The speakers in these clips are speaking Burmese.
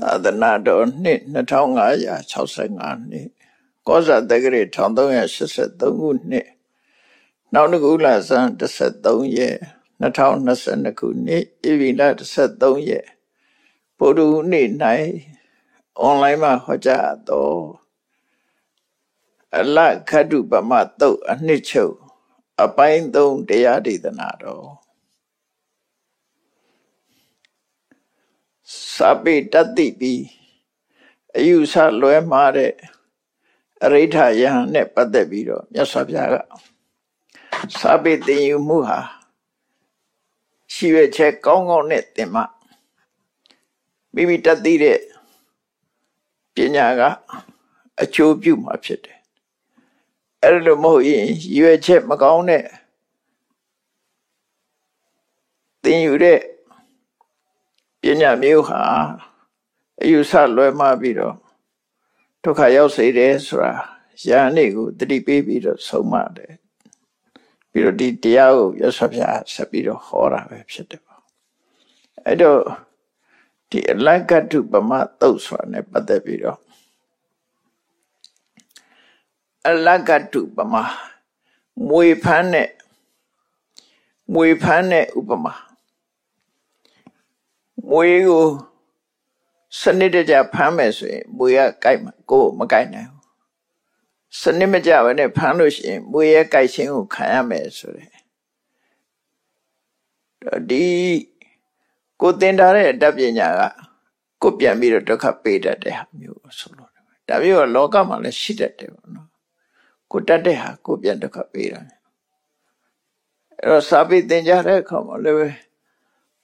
သာသနာတော်နှစ်2565နှစ်ကောဇာတက္ကရာ1383ခုနှစ်နောက်တစ်ခုလဆန်း13ရက်2022ခုနှစ်ဧပြီလ13ရက်ပုရုနေ့၌အွန်လိုင်းမှာဟောကြားတော်အလခတ်တုပမတုတ်အနှစ်ချုပ်အပိုင်း3တရားဒေသနာတော် စာပေတတ်သိပြီးအယူဆလွဲမှားတဲ့အရိဋ္ဌယဟန်နဲ့ပတ်သက်ပြီးတော့မြတ်စွာဘုရားကစာပေသင်ယူမှုဟာရှိရချက်ကောင်းကောင်းနဲ့သင်မှမိမိတတ်သိတဲ့ပညာကအကျိုးပြုမှာဖြစ်တယ်အဲ့လိုမဟုတ်ရင်ရွယ်ချက်မကောင်းတဲ့သင်ယူတဲ့ ပညာမျိုးဟာအယူဆလွဲမှားပြီးတော့ဒုက္ခရောက်စေတယ်ဆိုတာယန္တိကိုတတိပေးပြီးတော့ဆုံးမတယ်ပြီးတော့ဒီတရားကိုရသော်ပြဆက်ပြီးတော့ဟောတာပဲဖြစ်တယ်ပေါ့အဲ့တော့ဒီအလကတုပမသုတ်ဆိုတာ ਨੇ ပတ်သက်ပြီးတော့အလကတုပမမွေဖန်းနဲ့မွေဖန်းနဲ့ဥပမာ မွေးကိုစနစ်တကျဖမ်းမယ်ဆိုရင်မွေးကကြိုက်မှာကိုယ်မကြိုက်နိုင်ဘူးစနစ်မကျဘဲနဲ့ဖမ်းလို့ရှိရင်မွေးရဲ့ကြိုက်ခြင်းကိုခံရမယ်ဆိုတဲ့ဒီကိုတင်ထားတဲ့တတ်ပညာကကိုပြန်ပြီးတော့ဒုက္ခပေးတတ်တဲ့ဟာမျိုးဆိုလို့ဒါမျိုးကလောကမှာလည်းရှိတတ်တယ်ပေါ့နော်ကိုတတ်တဲ့ဟာကိုပြန်ဒုက္ခပေးတာအဲ့တော့စာပေသင်ကြားတဲ့အခါမှာလည်း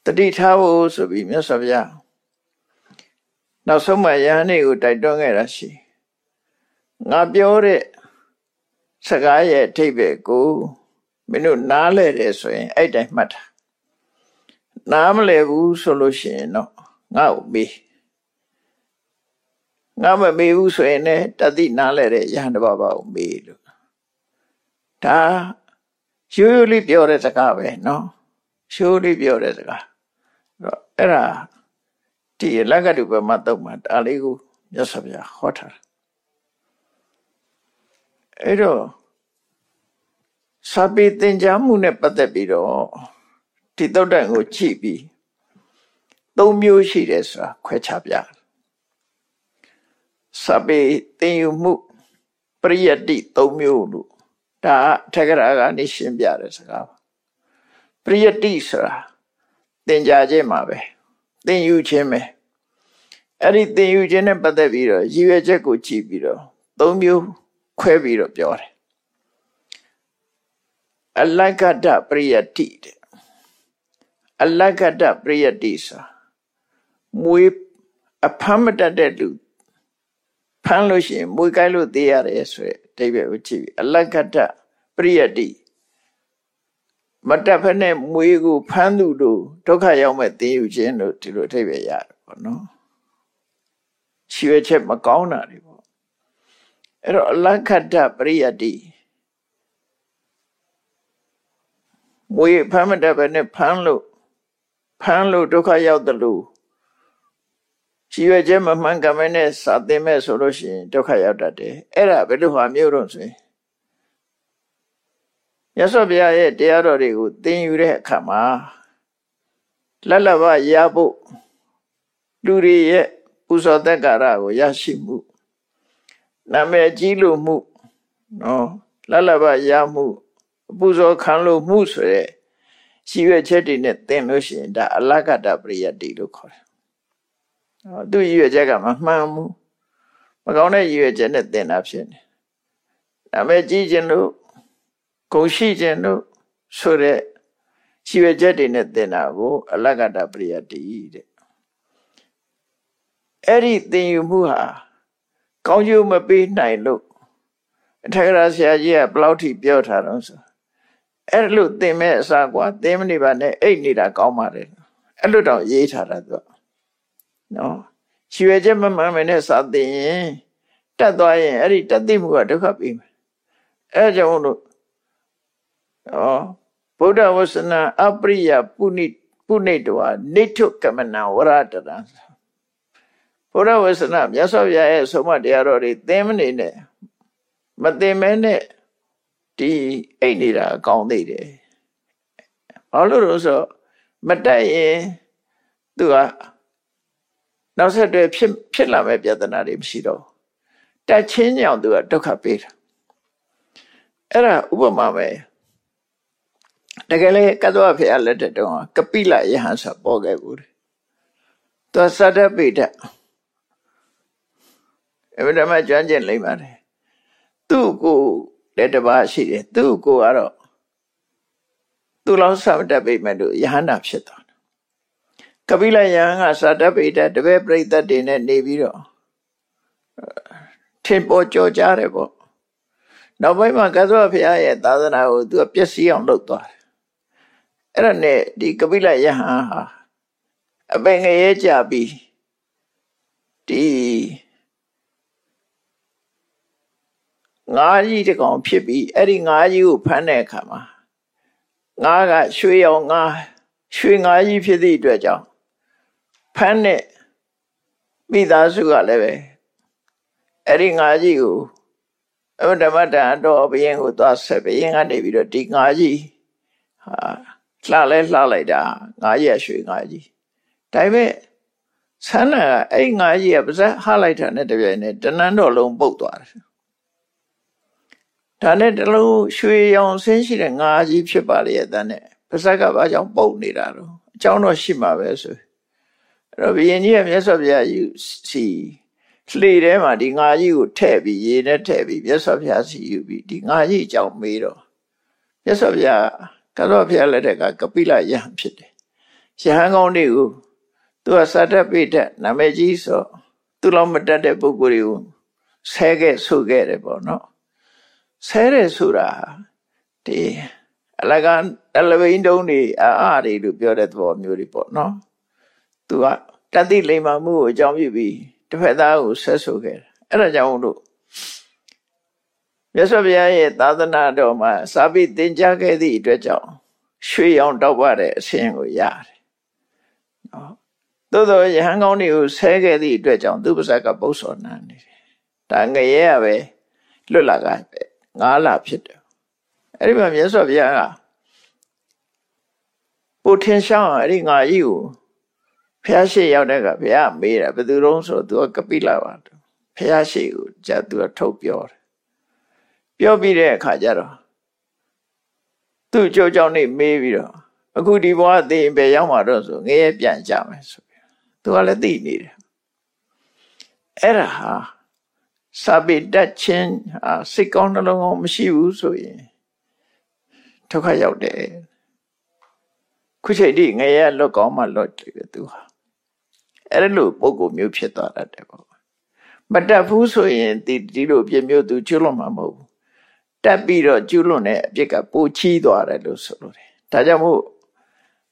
တတိထားဖို့ဆိုပြီးမြတ်စွာဘုရားနောက်ဆုံးမှယဟန်နေကိုတိုက်တွန်းခဲ့တာရှိငါပြောတဲ့စကားရဲ့အထိပ္ပယ်ကိုမင်းတို့နားလဲတယ်ဆိုရင်အဲ့တိုင်းမှတ်တာနားမလဲဘူးဆိုလို့ရှိရင်တော့ငါ့ကိုမေးငါမမေးဘူးဆိုရင်လည်းတတိနားလဲတဲ့ယဟန်တဘာဘာကိုမေးလို့ဒါရိုးရိုးလေးပြောတဲ့စကားပဲနော်ရိုးရိုးလေးပြောတဲ့စကား တော့အဲ့ဒါဒီလက္ခဏုပမတုတ်မှာဒါလေးကိုမြတ်စွာဘုရားဟောထားတာအဲ့တော့စာပေသင်ကြားမှုနဲ့ပတ်သက်ပြီးတော့ဒီတုတ်တန်ကိုကြည့်ပြီးသုံးမျိုးရှိတယ်ဆိုတာခွဲခြားပြစာပေသင်ယူမှုပရိယတ္တိသုံးမျိုးလို့ဒါထက်ကရာကနေရှင်းပြတဲ့စကားပါပရိယတ္တိဆိုတာ သင်ကြားခြင်းမှာပဲသင်ယူခြင်းပဲအဲ့ဒီသင်ယူခြင်းနဲ့ပတ်သက်ပြီးတော့ရည်ရွယ်ချက်ကိုကြည့်ပြီးတော့သုံးမျိုးခွဲပြီးတော့ပြောတယ်အလက္ခတပရိယတိတဲ့အလက္ခတပရိယတိဆိုမွေးအဖမ်းမတတ်တဲ့လူဖမ်းလို့ရှိရင်မွေးကိုက်လို့သေးရတယ်ဆိုရတဲ့အဓိပ္ပာယ်ကိုကြည့်ပြီးအလက္ခတပရိယတိ မတက်ဖက်နဲ့မွေးကိုဖမ်းသူတို့ဒုက္ခရောက်မဲ့သိယူခြင်းတို့ဒီလိုအထိပ္ပယ်ရတယ်ပေါ့နော်ချွေချက်မကောင်းတာတွေပေါ့အဲ့တော့အလက္ခတပရိယတိမွေးဖမ်းမတက်ဖက်နဲ့ဖမ်းလို့ဖမ်းလို့ဒုက္ခရောက်တယ်လို့ချွေချက်မမှန်ကန်မဲနဲ့စာသင်မဲ့ဆိုလို့ရှိရင်ဒုက္ခရောက်တတ်တယ်အဲ့ဒါဘယ်လိုဟာမျိုးတော့ဆိုရင် မြတ်စွာဘုရားရဲ့တရားတော်တွေကိုသင်ယူတဲ့အခါမှာလက်လဘရဖို့လူတွေရဲ့ပူဇော်သက်္ကာရကိုရရှိမှုနာမည်ကြီးလို့မှုနော်လက်လဘရမှုပူဇော်ခံလို့မှုဆိုတဲ့ရှိရွက်ချက်တွေနဲ့သင်လို့ရှိရင်ဒါအလကတပရိယတ္တိလို့ခေါ်တယ်။ဟောသူရွက်ချက်ကမမှန်ဘူးမကောင်းတဲ့ရွက်ချက်နဲ့သင်တာဖြစ်နေ။နာမည်ကြီးခြင်းလို့ ဂုံရှိခြင်းတို့ဆိုတဲ့ရှိရချက်တွေနဲ့သင်တာကိုအလကတပရိယတိတဲ့အဲ့ဒီသင်ယူမှုဟာကောင်းကျိုးမပေးနိုင်လို့အထက်ကရာဆရာကြီးကဘလောက်ထိပြောထားတော့ဆိုအဲ့လိုသင်မဲ့အစားကွာသင်မနေပါနဲ့အိတ်နေတာကောင်းပါတယ်အဲ့လိုတော့ရေးထားတာသူကနော်ရှိရချက်မမှန်မနဲ့စာသင်ရင်တက်သွားရင်အဲ့ဒီတက်သိမှုကဒုက္ခပေးမယ်အဲ့ကြောင့်လို့ ဩဗုဒ္ဓဝဆနာအပရိယပုဏိပုဏိတဝနိထုကမနဝရတရံဘုရားဝဆနာမြတ်စွာဘုရားရဲ့ဆုံးမတရားတော်တွေသင်မနေနဲ့မသင်မဲနဲ့ဒီအိတ်နေတာအကောင်းသေးတယ်ဘာလို့လို့ဆိုမတက်ရင်သူကနောက်ဆက်တွဲဖြစ်ဖြစ်လာမဲ့ပြဿနာတွေမရှိတော့တက်ချင်းကြောင့်သူကဒုက္ခပေးတာအဲ့ဒါဥပမာပဲ တကယ်လေကသောဖေရလက်တဲ့တုန်းကကပိလယဟန်ဆိုပေါ်ခဲ့ဘူးသူသတ္တပိဋအဲ့ဒါမှကျွမ်းကျင်လိမ့်ပါတယ်သူ့ကိုလက်တပါရှိတယ်သူ့ကိုကတော့သူ့လောက်ဆောက်တတ်ပေမဲ့လို့ယဟန္တာဖြစ်သွားတယ်ကပိလယဟန်ကစာတပိဋတပည့်ပရိသတ်တွေနဲ့နေပြီးတော့ထင်ပေါ်ကြော်ကြတယ်ပေါ့နောက်ပိုင်းမှာကသောဘုရားရဲ့သာသနာကိုသူကပျက်စီးအောင်လုပ်သွားတယ် အဲ့ဒါနဲ့ဒီကပိလယဟန်ဟာအပင်ငရဲကြပြီးဒီငါးကြီးတကောင်ဖြစ်ပြီးအဲ့ဒီငါးကြီးကိုဖမ်းတဲ့အခါမှာငါးကရွှေရောင်ငါးရွှေငါးကြီးဖြစ်သည့်အတွက်ကြောင့်ဖမ်းတဲ့မိသားစုကလည်းပဲအဲ့ဒီငါးကြီးကိုအမဓမ္မတန်တော့ဘယင်ကိုသွားဆက်ဘယင်ကနေပြီးတော့ဒီငါးကြီးဟာ လှလဲလှလိုက်တာငါးရက်ရွှေငါးကြီးဒါပေမဲ့ဆန်းနာအဲ့ငါးကြီးကပါဇက်ဟလိုက်တာနဲ့တပြိုင်နက်တနန်းတော်လုံးပုတ်သွားတယ်ဒါနဲ့တလုံးရွှေရောင်ဆင်းရှိတဲ့ငါးကြီးဖြစ်ပါလေတဲ့နဲ့ပါဇက်ကဘာကြောင့်ပုတ်နေတာတော့အကြောင်းတော့ရှိမှာပဲဆိုအဲ့တော့ဘယင်ကြီးကမြတ်စွာဘုရားယူစီလှေထဲမှာဒီငါးကြီးကိုထည့်ပြီးရေနဲ့ထည့်ပြီးမြတ်စွာဘုရားစီယူပြီးဒီငါးကြီးအကြောင်းမေးတော့မြတ်စွာဘုရား ကသောဘုရားလက်ထက်ကကပိလယဟန်ဖြစ်တယ်ယဟန်ကောင်းတွေကိုသူကစာတတ်ပိတနာမည်ကြီးဆိုသူလောက်မတတ်တဲ့ပုဂ္ဂိုလ်တွေကိုဆဲခဲ့ဆိုခဲ့တယ်ပေါ့နော်ဆဲတယ်ဆိုတာဒီအလကအလဘိန်းတုံးတွေအာအတွေလို့ပြောတဲ့သဘောမျိုးတွေပေါ့နော်သူကတတိလိမ္မာမှုကိုအကြောင်းပြုပြီးတစ်ဖက်သားကိုဆက်ဆိုခဲ့တယ်အဲ့ဒါကြောင့်လို့ မြတ်စွာဘုရားရဲ့သာသနာတော်မှာစာပေသင်ကြားခဲ့သည့်အတွက်ကြောင့်ရွှေရောင်တောက်ပတဲ့အဆင်းကိုရတယ်နော်သို့သောယဟန်ကောင်းတွေကိုဆဲခဲ့သည့်အတွက်ကြောင့်သူပါဇက်ကပု္ပ္ပစောနာနေတယ်ဒါငရဲရပဲလွတ်လာကပဲငါးလဖြစ်တယ်အဲ့ဒီမှာမြတ်စွာဘုရားကပိုထင်ရှားအဲ့ဒီငါကြီးကိုဖះရှိရောက်တဲ့ကဘုရားမေးတယ်ဘယ်သူတုံးဆိုသူကကပိလာပါဖះရှိကိုじゃသူကထုတ်ပြောတယ် ပြောပြီးတဲ့အခါကျတော့သူ့ကြောကြောင့်နေမေးပြီးတော့အခုဒီဘဝသိရင်ပဲရောက်မှာတော့ဆိုငရဲပြန်ကြမယ်ဆိုပြီးသူကလည်းသိနေတယ်အဲ့ဒါဟာစာပေတတ်ခြင်းစိတ်ကောင်းနှလုံးကောင်းမရှိဘူးဆိုရင်ဒုက္ခရောက်တယ်ခုချိန်ထိငရဲလွတ်ကောင်းမှလွတ်တယ်သူဟာအဲ့လိုပုံကိုမျိုးဖြစ်သွားတတ်တယ်ပေါ့မတတ်ဘူးဆိုရင်ဒီဒီလိုပြမျိုးသူကျွလွန်မှာမဟုတ်ဘူး တက်ပြီးတော့ကျွလွန်တဲ့အပြစ်ကပိုချီးသွားတယ်လို့ဆိုလို့တယ်ဒါကြောင့်မို့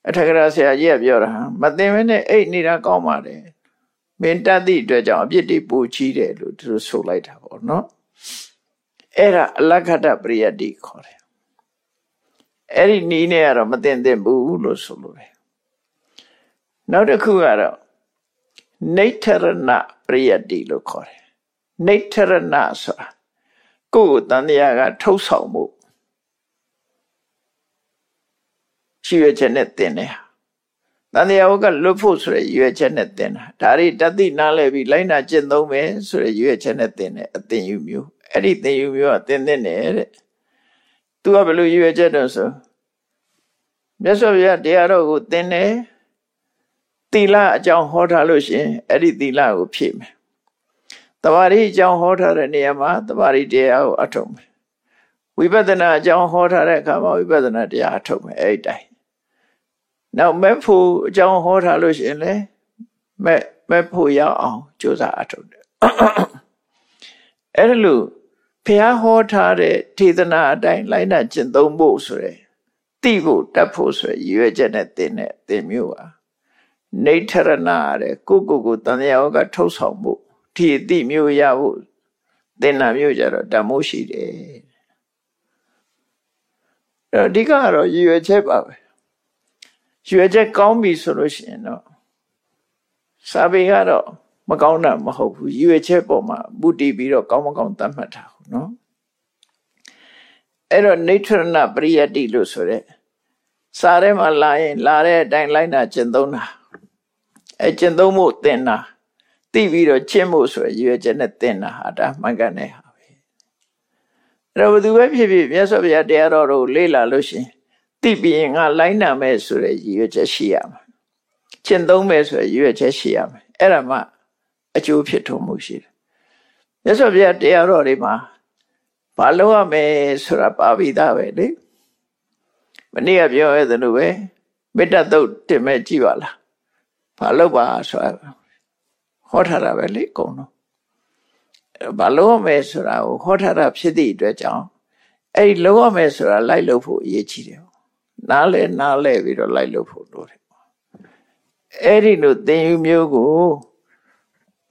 အထက်ကရာဆရာကြီးကပြောတာမသိမနဲ့အိတ်နေတာကောင်းပါတယ်မင်းတတ်သည့်အတွက်ကြောင့်အပြစ်တွေပိုချီးတယ်လို့သူဆိုလိုက်တာပေါ့နော်အဲ့ဒါအလက္ခတပရိယတ္တိခေါ်တယ်အဲ့ဒီနီးနဲ့ကတော့မသိသင့်ဘူးလို့ဆိုလို့တယ်နောက်တစ်ခုကတော့နေထရဏပရိယတ္တိလို့ခေါ်တယ်နေထရဏဆိုတာ ကိုယ်တန်တရားကထုတ်ဆောင်မှုရှိရချက်နဲ့တင်တယ်တန်တရားကလွတ်ဖို့ဆိုရည်ရွယ်ချက်နဲ့တင်တာဒါရီတတိနားလဲပြီးလိုက်နာကျင့်သုံးမယ်ဆိုရည်ရွယ်ချက်နဲ့တင်တယ်အသင်ယူမျိုးအဲ့ဒီသင်ယူမျိုးကတင်တဲ့တဲ့သူကဘယ်လိုရွယ်ချက်တော့ဆိုမြတ်စွာဘုရားတရားတော်ကိုသင်တယ်သီလအကြောင်းဟောထားလို့ရှင်အဲ့ဒီသီလကိုဖြည့်မယ် တဘာရီအကြောင်းဟောထားတဲ့နေရာမှာတဘာရီတရားကိုအထုတ်မယ်ဝိပဿနာအကြောင်းဟောထားတဲ့အခါမှာဝိပဿနာတရားအထုတ်မယ်အဲ့ဒီတိုင်းနောက်မဲ့ဖို့အကြောင်းဟောထားလို့ရှင်လေမဲ့မဲ့ဖို့ရအောင်ကြိုးစားအထုတ်တယ်အဲ့ဒါလို့ဘုရားဟောထားတဲ့ထေသနာအတိုင်းလိုက်နာကျင့်သုံးဖို့ဆိုရယ်တိဖို့တတ်ဖို့ဆိုရယ်ရည်ရွယ်ချက်နဲ့သင်တဲ့သင်မျိုးပါနေထရဏတဲ့ကိုကိုကိုတန်ရာကထုတ်ဆောင်ဖို့ ဒီအတိမျိုးရဖို့သင်္နာမျိုးကြတော့တမိုးရှိတယ်အဲ့အဓိကကတော့ရည်ရွယ်ချက်ပါပဲရည်ရွယ်ချက်ကောင်းပြီဆိုလို့ရှိရင်တော့စာပေကတော့မကောင်းတာမဟုတ်ဘူးရည်ရွယ်ချက်ပေါ်မှာမူတည်ပြီးတော့ကောင်းမကောင်းသတ်မှတ်တာဟုတ်နော်အဲ့တော့နေထရဏပရိယတ္တိလို့ဆိုတဲ့စာထဲမှာလာရင် လာတဲ့အတိုင်းလိုက်နာကျင့်သုံးတာအဲကျင့်သုံးမှုသင်တာ သိပြီးတော့ကျင့်မှုဆိုရည်ရွယ်ချက်နဲ့သင်တာဟာဒါမှန်ကန်တဲ့ဟာပဲအဲ့တော့ဘယ်သူပဲဖြစ်ဖြစ်မြတ်စွာဘုရားတရားတော်ကိုလေ့လာလို့ရှိရင်သိပြီးရင်ငါလိုက်နာမယ်ဆိုတဲ့ရည်ရွယ်ချက်ရှိရမှာကျင့်သုံးမယ်ဆိုတဲ့ရည်ရွယ်ချက်ရှိရမယ်အဲ့ဒါမှအကျိုးဖြစ်ထွန်းမှုရှိတယ်မြတ်စွာဘုရားတရားတော်တွေမှာဘာလို့ရမယ်ဆိုတာပါပိသားပဲလေမနေ့ကပြောရသလိုပဲမေတ္တာတုတ်တင်မဲ့ကြည့်ပါလားဘာလို့ပါဆိုတာ ဟောထားတာပဲလေအကုန်လုံးဘာလို့ရမယ်ဆိုတာကိုဟောထားတာဖြစ်သည့်အတွက်ကြောင့်အဲ့ဒီလို့ရမယ်ဆိုတာလိုက်လို့ဖို့အရေးကြီးတယ်နားလဲနားလဲပြီးတော့လိုက်လို့ဖို့လိုတယ်အဲ့ဒီလိုသင်ယူမျိုးကို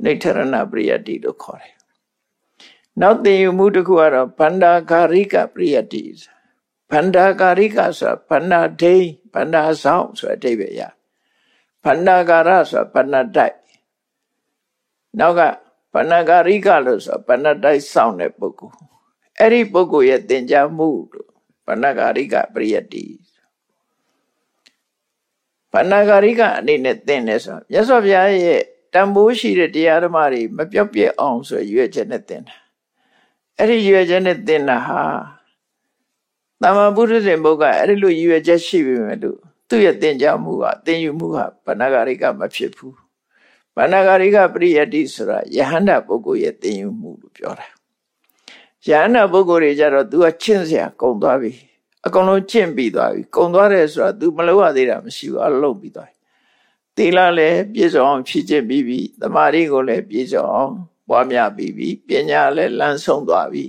နေထရဏပရိယတ္တိလို့ခေါ်တယ်နောက်သင်ယူမှုတစ်ခုကတော့ဗန္ဒာဂါရိကပရိယတ္တိဗန္ဒာဂါရိကဆိုတာဗန္ဒာဒိဗန္ဒာဆောင်ဆိုတဲ့အဓိပ္ပာယ်ရဗန္ဒာဂါရဆိုတာဗန္ဒာတိုက် နောက်ကဗန္ဒာဂါရိကလို့ဆိုတာဗန္ဒာတိုက်ဆောင်တဲ့ပုဂ္ဂိုလ်အဲ့ဒီပုဂ္ဂိုလ်ရဲ့သင်ကြားမှုလို့ဗန္ဒာဂါရိကပရိယတ္တိဗန္ဒာဂါရိကအနေနဲ့သင်တယ်ဆိုမြတ်စွာဘုရားရဲ့တန်ဖိုးရှိတဲ့တရားဓမ္မတွေမပြော့ပြက်အောင်ဆိုရွေးချက်နဲ့သင်တာအဲ့ဒီရွေးချက်နဲ့သင်တာဟာတမ္မာပုရိသေဘုကအဲ့ဒီလိုရွေးချက်ရှိပြီမဲ့လို့သူ့ရဲ့သင်ကြားမှုကသင်ယူမှုဟာဗန္ဒာဂါရိကမဖြစ်ဘူး ဗန္ဒာဂါရိကပရိယတ္တိဆိုတာယဟန္တာပုဂ္ဂိုလ်ရဲ့သင်ယူမှုလို့ပြောတာယဟန္တာပုဂ္ဂိုလ်တွေကြတော့ तू ကချင့်เสียကုန်သွားပြီအကုန်လုံးကျင့်ပြီးသွားပြီကုံသွားတယ်ဆိုတာ तू မလုပ်ရသေးတာမရှိဘူးအလုံးပြီးသွားပြီသီလလည်းပြည့်စုံအောင်ဖြည့်ကျင့်ပြီးပြီသမာဓိကိုလည်းပြည့်စုံအောင်ပွားများပြီးပြီပညာလည်းလမ်းဆုံးသွားပြီ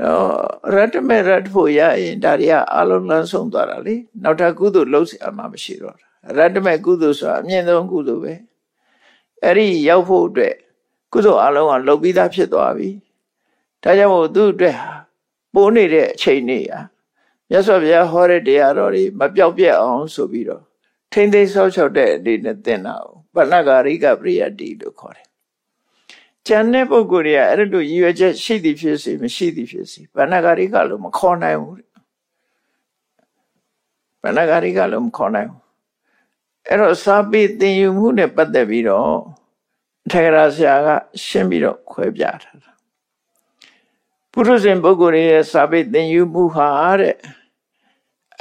တော့ရတ္တမေရတ္တဖို့ရရင်ဒါတွေကအလုံးလမ်းဆုံးသွားတာလေနောက်ထပ်ကုသိုလ်လုပ်စရာမှမရှိတော့တာရတ္တမေကုသိုလ်ဆိုတာအမြင့်ဆုံးကုသိုလ်ပဲ အဲ့ဒီရောက်ဖို့အတွက်ကုသိုလ်အလုံးကလုပ်ပြီးသားဖြစ်သွားပြီဒါကြောင့်မို့သူ့အတွက်ပိုးနေတဲ့အချိန်တွေอ่ะမြတ်စွာဘုရားဟောတဲ့တရားတော်တွေမပြောက်ပြက်အောင်ဆိုပြီးတော့ထိမ့်သိမ်းဆောက်ရှောက်တဲ့အနေနဲ့သင်တာကိုဗဏ္ဍဂါရိကပရိယတ္တိလို့ခေါ်တယ်။ကျန်တဲ့ပုဂ္ဂိုလ်တွေကအဲ့လိုရည်ရွယ်ချက်ရှိသည်ဖြစ်စေမရှိသည်ဖြစ်စေဗဏ္ဍဂါရိကလို့မခေါ်နိုင်ဘူး။ဗဏ္ဍဂါရိကလို့မခေါ်နိုင်ဘူး။ အဲ့တော့စာပေသင်ယူမှုနဲ့ပတ်သက်ပြီးတော့ထေရဆရာက ရှင်းပြီးတော့ခွဲပြထားတာ။ပုရုဇဉ်ပုဂ္ဂိုလ်ရဲ့စာပေသင်ယူမှုဟာတဲ့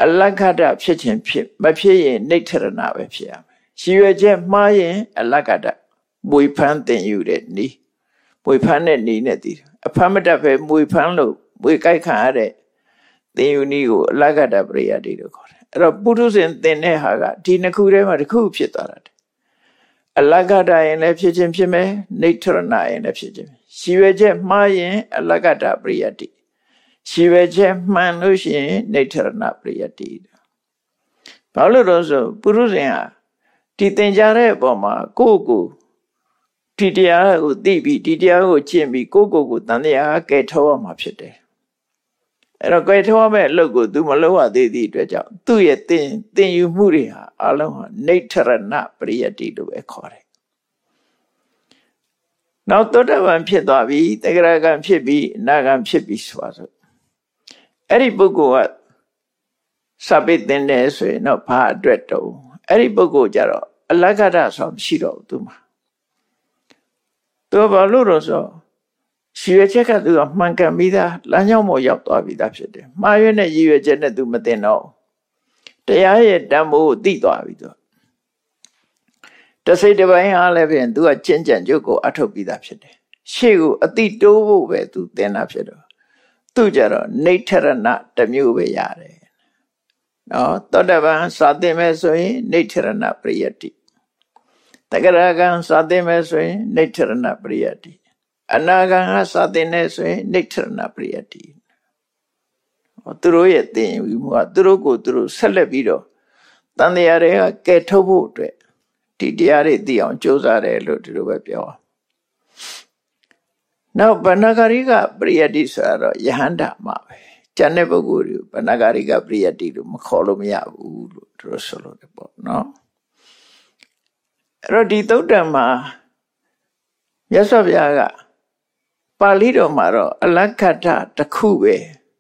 အလက္ခတဖြစ်ခြင်းဖြစ်မဖြစ်ရင်နှိဋ္ဌရဏပဲဖြစ်ရမယ်။ရည်ရွယ်ချက်မှားရင် အလက္ခတမွေဖန်းတင်ယူတဲ့နီးမွေဖန်းတဲ့နီးနဲ့တည်အဖမ်းမတတ်ပဲမွေဖန်းလို့မွေကြိုက်ခံရတဲ့တင်ယူနီးကိုအလက္ခတပရိယတိလို့ခေါ်တယ်။ အဲ့တော့ပုထုဇဉ်တင်တဲ့ဟာကဒီနှစ်ခုထဲမှာတစ်ခုဖြစ်သွားတာ။အလက္ခတရင်လည်းဖြစ်ခြင်းဖြစ်မယ်နှိဋ္ဌရဏရင်လည်းဖြစ်ခြင်းရည်ရွယ်ချက်မှားရင်အလက္ခတပရိယတိရှိပဲချက်မှန်လို့ရှိရင်နေထရဏပရိယတိဘာလို့တော့ဆိုပုရုဇဉ်ဟာဒီသင်ကြားတဲ့အပေါ်မှာကိုယ့်ကိုဒီတရားကိုသိပြီးဒီတရားကိုကျင့်ပြီးကိုယ့်ကိုယ်ကိုတန်တရားကဲထောရမှာဖြစ်တယ် အဲ့တော့ကဲထောရမယ့်အလုပ်ကို तू မလုပ်ရသေးသည့်အတွက်ကြောင့်သူ့ရဲ့သင်သင်ယူမှုတွေဟာအလုံးဟာနေထရဏပရိယတိလို့ပဲခေါ်တယ်နောက်သောတပန်ဖြစ်သွားပြီတဂရကံဖြစ်ပြီအနာကံဖြစ်ပြီဆိုပါစို့အဲ့ဒီပုဂ္ဂိုလ်ကစာပေသင်တယ်ဆိုရင်တော့ဘာအတွက်တုံးအဲ့ဒီပုဂ္ဂိုလ်ကြတော့အလက္ခဏာဆိုမရှိတော့ဘူးသူမှာသူဘာလို့တော့ဆို ရှိရချက်ကသူကမှန်ကန်ပြီးသားလမ်းကြောင်းပေါ်ရောက်သွားပြီးသားဖြစ်တယ်မှားရွေးတဲ့ရည်ရွယ်ချက်နဲ့သူမသိတော့တရားရဲ့တန်ဖိုးကိုသိသွားပြီသူတစိတ်တစ်ပိုင်းအားလည်းပြင်သူကကျင့်ကြံကြုတ်ကိုအထုတ်ပြီးသားဖြစ်တယ်ရှေ့ကိုအတိတိုးဖို့ပဲသူသင်တာဖြစ်တော့သူကြတော့နေထရဏတမျိုးပဲရတယ်နော်သောတပန်စာသင်မဲ့ဆိုရင်နေထရဏပရိယတ္တိတဂရကံစာသင်မဲ့ဆိုရင်နေထရဏပရိယတ္တိ အနာဂံကစာသင်နေဆိုရင်နေထရဏပရိယတ္တိသူတို့ရဲ့သင်ယူမှုကသူတို့ကိုသူတို့ဆက်လက်ပြီးတော့တန်တရားတွေကကဲထုတ်ဖို့အတွက်ဒီတရားတွေသိအောင်ကြိုးစားတယ်လို့ဒီလိုပဲပြောနောက်ဗဏ္ဍဂရိကပရိယတိဆိုတော့ယဟန္တာမှာပဲကျန်တဲ့ပုဂ္ဂိုလ်တွေဗဏ္ဍဂရိကပရိယတိလို့မခေါ်လို့မရဘူးလို့သူတို့ဆိုလို့တယ်ပေါ့နော်အဲ့တော့ဒီသုတ်တံမှာမြတ်စွာဘုရားက ပါဠိတော်မှာတော့အလက္ခတတစ်ခုပဲ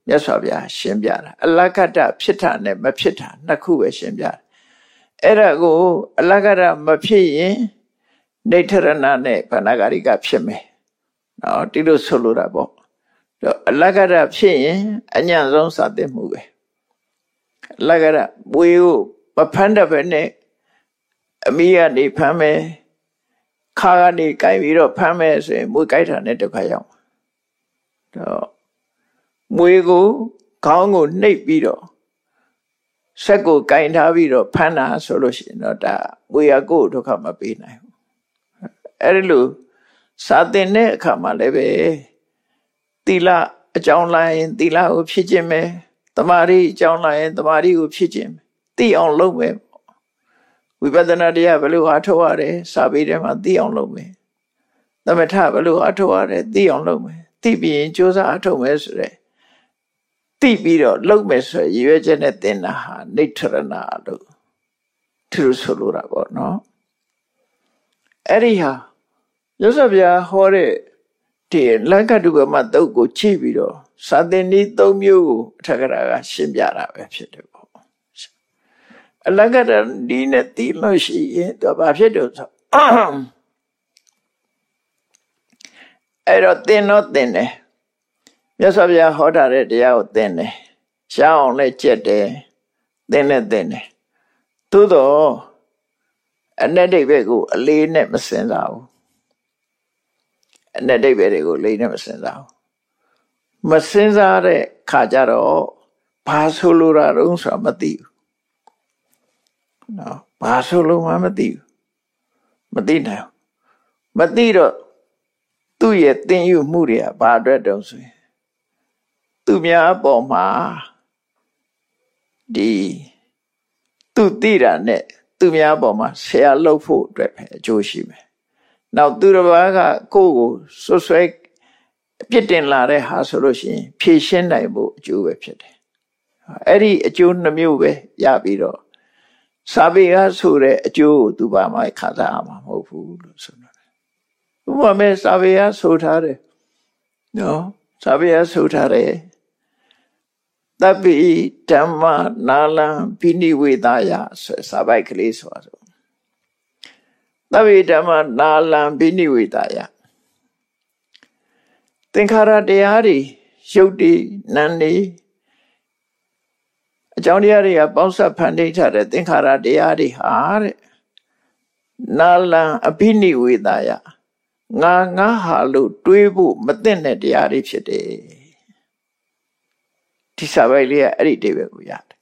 မြတ်စွာဘုရားရှင်းပြတာအလက္ခတဖြစ်တာနဲ့မဖြစ်တာနှစ်ခုပဲရှင်းပြတယ်အဲ့ဒါကိုအလက္ခတမဖြစ်ရင်နေထရဏနဲ့ဗန္နဂါရိကဖြစ်မယ်နော်ဒီလိုဆိုလိုတာပေါ့အလက္ခတဖြစ်ရင်အညံ့ဆုံးစတဲ့မှုပဲအလက္ခတဘွေကိုမဖမ်းတတ်ပဲနဲ့အမိကနေဖမ်းမယ်ခါကနေကြိုက်ပြီးတော့ဖမ်းမယ်ဆိုရင်မွေကြိုက်တာနဲ့တစ်ခါရောက် တော့မွေကိုခေါင်းကိုနှိပ်ပြီးတော့ဆက်ကိုကင်ထားပြီးတော့ဖမ်းတာဆိုလို့ရှိရင်တော့ဒါမွေရကိုဒုက္ခမပေးနိုင်ဘူးအဲ့ဒီလိုစာသင်တဲ့အခါမှာလည်းပဲသီလအကြောင်းလာရင်သီလကိုဖြစ်ခြင်းပဲတမာရီအကြောင်းလာရင်တမာရီကိုဖြစ်ခြင်းပဲသိအောင်လုပ်မယ်ဝိပဿနာတရားဘယ်လိုအားထုတ်ရတယ်စာပေထဲမှာသိအောင်လုပ်မယ်သမထဘယ်လိုအားထုတ်ရတယ်သိအောင်လုပ်မယ် သိပြီးရင်ကြိုးစားအားထုတ်မယ်ဆိုတဲ့သိပြီးတော့လုပ်မယ်ဆိုရည်ရွယ်ချက်နဲ့သင်တာဟာနိဋ္ဌရဏလို့သူဆိုလိုတာပေါ့နော်အဲ့ဒီဟာရသော်ဗျာဟောတဲ့ဒီလက္ခတုကမတုတ်ကိုကြည့်ပြီးတော့စာသင်နည်း၃မျိုးကိုအထက်ကရာကရှင်းပြတာပဲဖြစ်တယ်ပေါ့အလက္ခတဒီနဲ့တီးလို့ရှိရင်တော့ဘာဖြစ်တော့ဆို အဲ့တော့သင်တော့သင်တယ်မြတ်စွာဘုရားဟောတာတဲ့တရားကိုသင်တယ်ရှားအောင်လည်းကြက်တယ်သင်နဲ့သင်တယ်သို့တော့အ내ဒိဗ္ဗေကိုအလေးနဲ့မစင်စားဘူးအ내ဒိဗ္ဗေတွေကိုလေးနဲ့မစင်စားဘူးမစင်စားတဲ့ခါကျတော့ဘာဆိုလိုတာတုံးဆိုတာမသိဘူးနော်ဘာဆိုလို့မှမသိဘူးမသိနိုင်မသိတော့ သူ့ရဲ့သင်ယူမှုတွေကဘာအတွက်တုံးဆိုရင်သူများအပေါ်မှာဒီသူသိတာနဲ့သူများအပေါ်မှာဆရာလုပ်ဖို့အတွက်ပဲအကျိုးရှိမယ်။နောက်သူတစ်ပါးကကိုယ့်ကိုဆွဆွဲအပြစ်တင်လာတဲ့ဟာဆိုလို့ရှိရင် ဖြေရှင်းနိုင်ဖို့အကျိုးပဲဖြစ်တယ်။အဲ့ဒီအကျိုးနှမျိုးပဲရပြီးတော့စာပေကဆိုတဲ့အကျိုးကိုသူပါမှခံစားရမှာမဟုတ်ဘူးလို့ဆိုတော့။ ဥပမာမဲ့စာပေကဆိုထားတယ်။နော်စာပေကဆိုထားတယ်တပိဓမ္မနာလံပိနိဝေဒယဆိုစာပိုက်ကလေးဆိုတော့တပိဓမ္မနာလံပိနိဝေဒယသင်္ခါရတရားတွေရုပ်တွေနာမ်တွေအကြောင်းတရားတွေကပေါင်းစပ်ဖန်တီးထားတဲ့သင်္ခါရတရားတွေဟာတဲ့နာလံအပိနိဝေဒယ ငါငါဟာလို့တွေးဖို့မသိတဲ့တရားတွေဖြစ်တယ်ဒီစာပိုက်လေးကအဲ့ဒီအတိပဲကိုရတယ်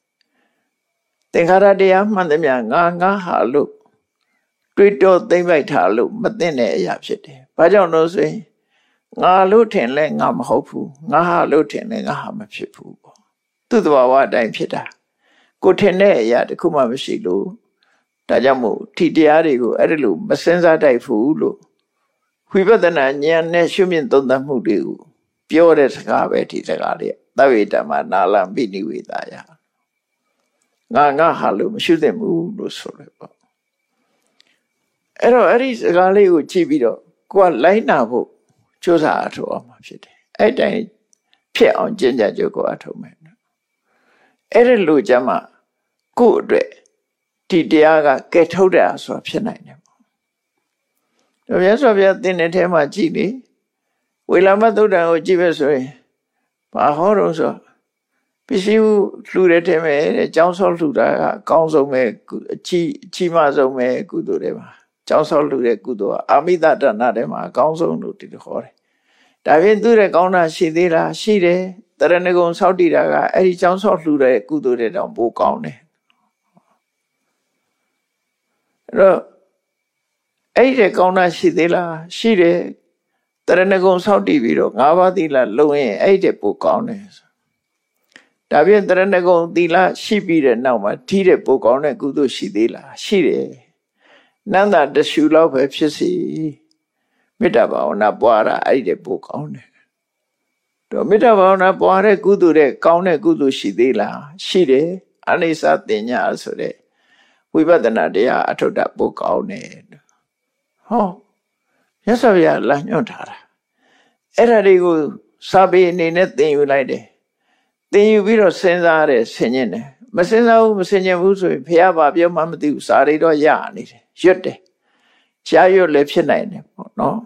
သင်္ခါရတရားမှန်သမျှငါငါဟာလို့တွေးတောသိမ့်ပိုက်ထားလို့မသိတဲ့အရာဖြစ်တယ်ဘာကြောင့်လို့ဆိုရင်ငါလို့ထင်လဲငါမဟုတ်ဘူးငါဟာလို့ထင်လဲငါဟာမဖြစ်ဘူးပေါ့သူ့တဘာဝအတိုင်းဖြစ်တာကိုထင်တဲ့အရာတခုမှမရှိလို့ဒါကြောင့်မို့ထိတရားတွေကိုအဲ့ဒီလိုမစင်စားတိုက်ဘူးလို့ ဝိပဿနာဉာဏ်နဲ့ရှုမြင့်သုံးသပ်မှုတွေကိုပြောတဲ့စကားပဲဒီစကားလေးသဗ္ဗေဓမ္မနာလံပိနိဝေဒယငါငါဟာလို့မရှိသင့်ဘူးလို့ဆိုရပေါ့အဲ့တော့အဲ့ဒီစကားလေးကိုကြည့်ပြီးတော့ကိုကလိုက်နာဖို့ကြိုးစားအထောက်အမှာဖြစ်တယ်အဲ့တိုင်းဖြစ်အောင်ကျင့်ကြကြကိုအထောက်မယ်အဲ့ဒီလိုကြမှာကို့အတွက်ဒီတရားကကဲထုတ်တယ်ဆိုတာဖြစ်နိုင်တယ်ပေါ့ဒါမြ တ်စွာဘုရားသင်တဲ့ထဲမှာကြည့်လေဝေလာမသုဒ္ဓံကိုကြည့်ပဲဆိုရင်ဘာဟောတော့ဆိုပစ္စည်းလှူတဲ့ထဲမှာတဲ့ကျောင်းဆောလှူတာကအကောင်းဆုံးပဲအကြီးအကြီးမဆုံးပဲကုသိုလ်တွေမှာကျောင်းဆောလှူတဲ့ကုသိုလ်ကအာမိတတဏထဲမှာအကောင်းဆုံးလို့ဒီလိုခေါ်တယ်ဒါဖြင့်သူတဲ့ကောင်းတာရှိသေးလားရှိတယ်တရဏဂုံဆောက်တည်တာကအဲ့ဒီကျောင်းဆောလှူတဲ့ကုသိုလ်တွေတောင်ပိုကောင်းတယ်အဲ့တော့ အဲ့ဒီကောင်းတာရှိသေးလားရှိတယ်တရဏဂုံဆောက်တည်ပြီးတော့၅ပါးသီလလုံရင်အဲ့ဒီပိုကောင်းတယ်ဒါဖြင့်တရဏဂုံသီလရှိပြီးတဲ့နောက်မှာထီးတဲ့ပိုကောင်းတဲ့ကုသိုလ်ရှိသေးလားရှိတယ်နန္တာတရှူလောက်ပဲဖြစ်စီမေတ္တာဘာဝနာပွားတာအဲ့ဒီပိုကောင်းတယ်တော့မေတ္တာဘာဝနာပွားတဲ့ကုသိုလ်တဲ့ကောင်းတဲ့ကုသိုလ်ရှိသေးလားရှိတယ်အနိစ္စတင်ညာဆိုတဲ့ဝိပဿနာတရားအထုတ္တပိုကောင်းတယ် ဟောရမြတ်စွာဘုရားလမ်းညွှန်ထားတာအဲ့ဒါတွေကိုစာပေအနေနဲ့သင်ယူလိုက်တယ်သင်ယူပြီးတော့စဉ်းစားရတယ်ဆင်ញင်တယ်မစဉ်းစားဘူးမစဉ်ញင်ဘူးဆိုရင်ဘုရားဘာပြောမှမသိဘူးစာတွေတော့ရနေတယ်ရွတ်တယ်ရှားရွတ်လည်းဖြစ်နိုင်တယ်ပေါ့နော်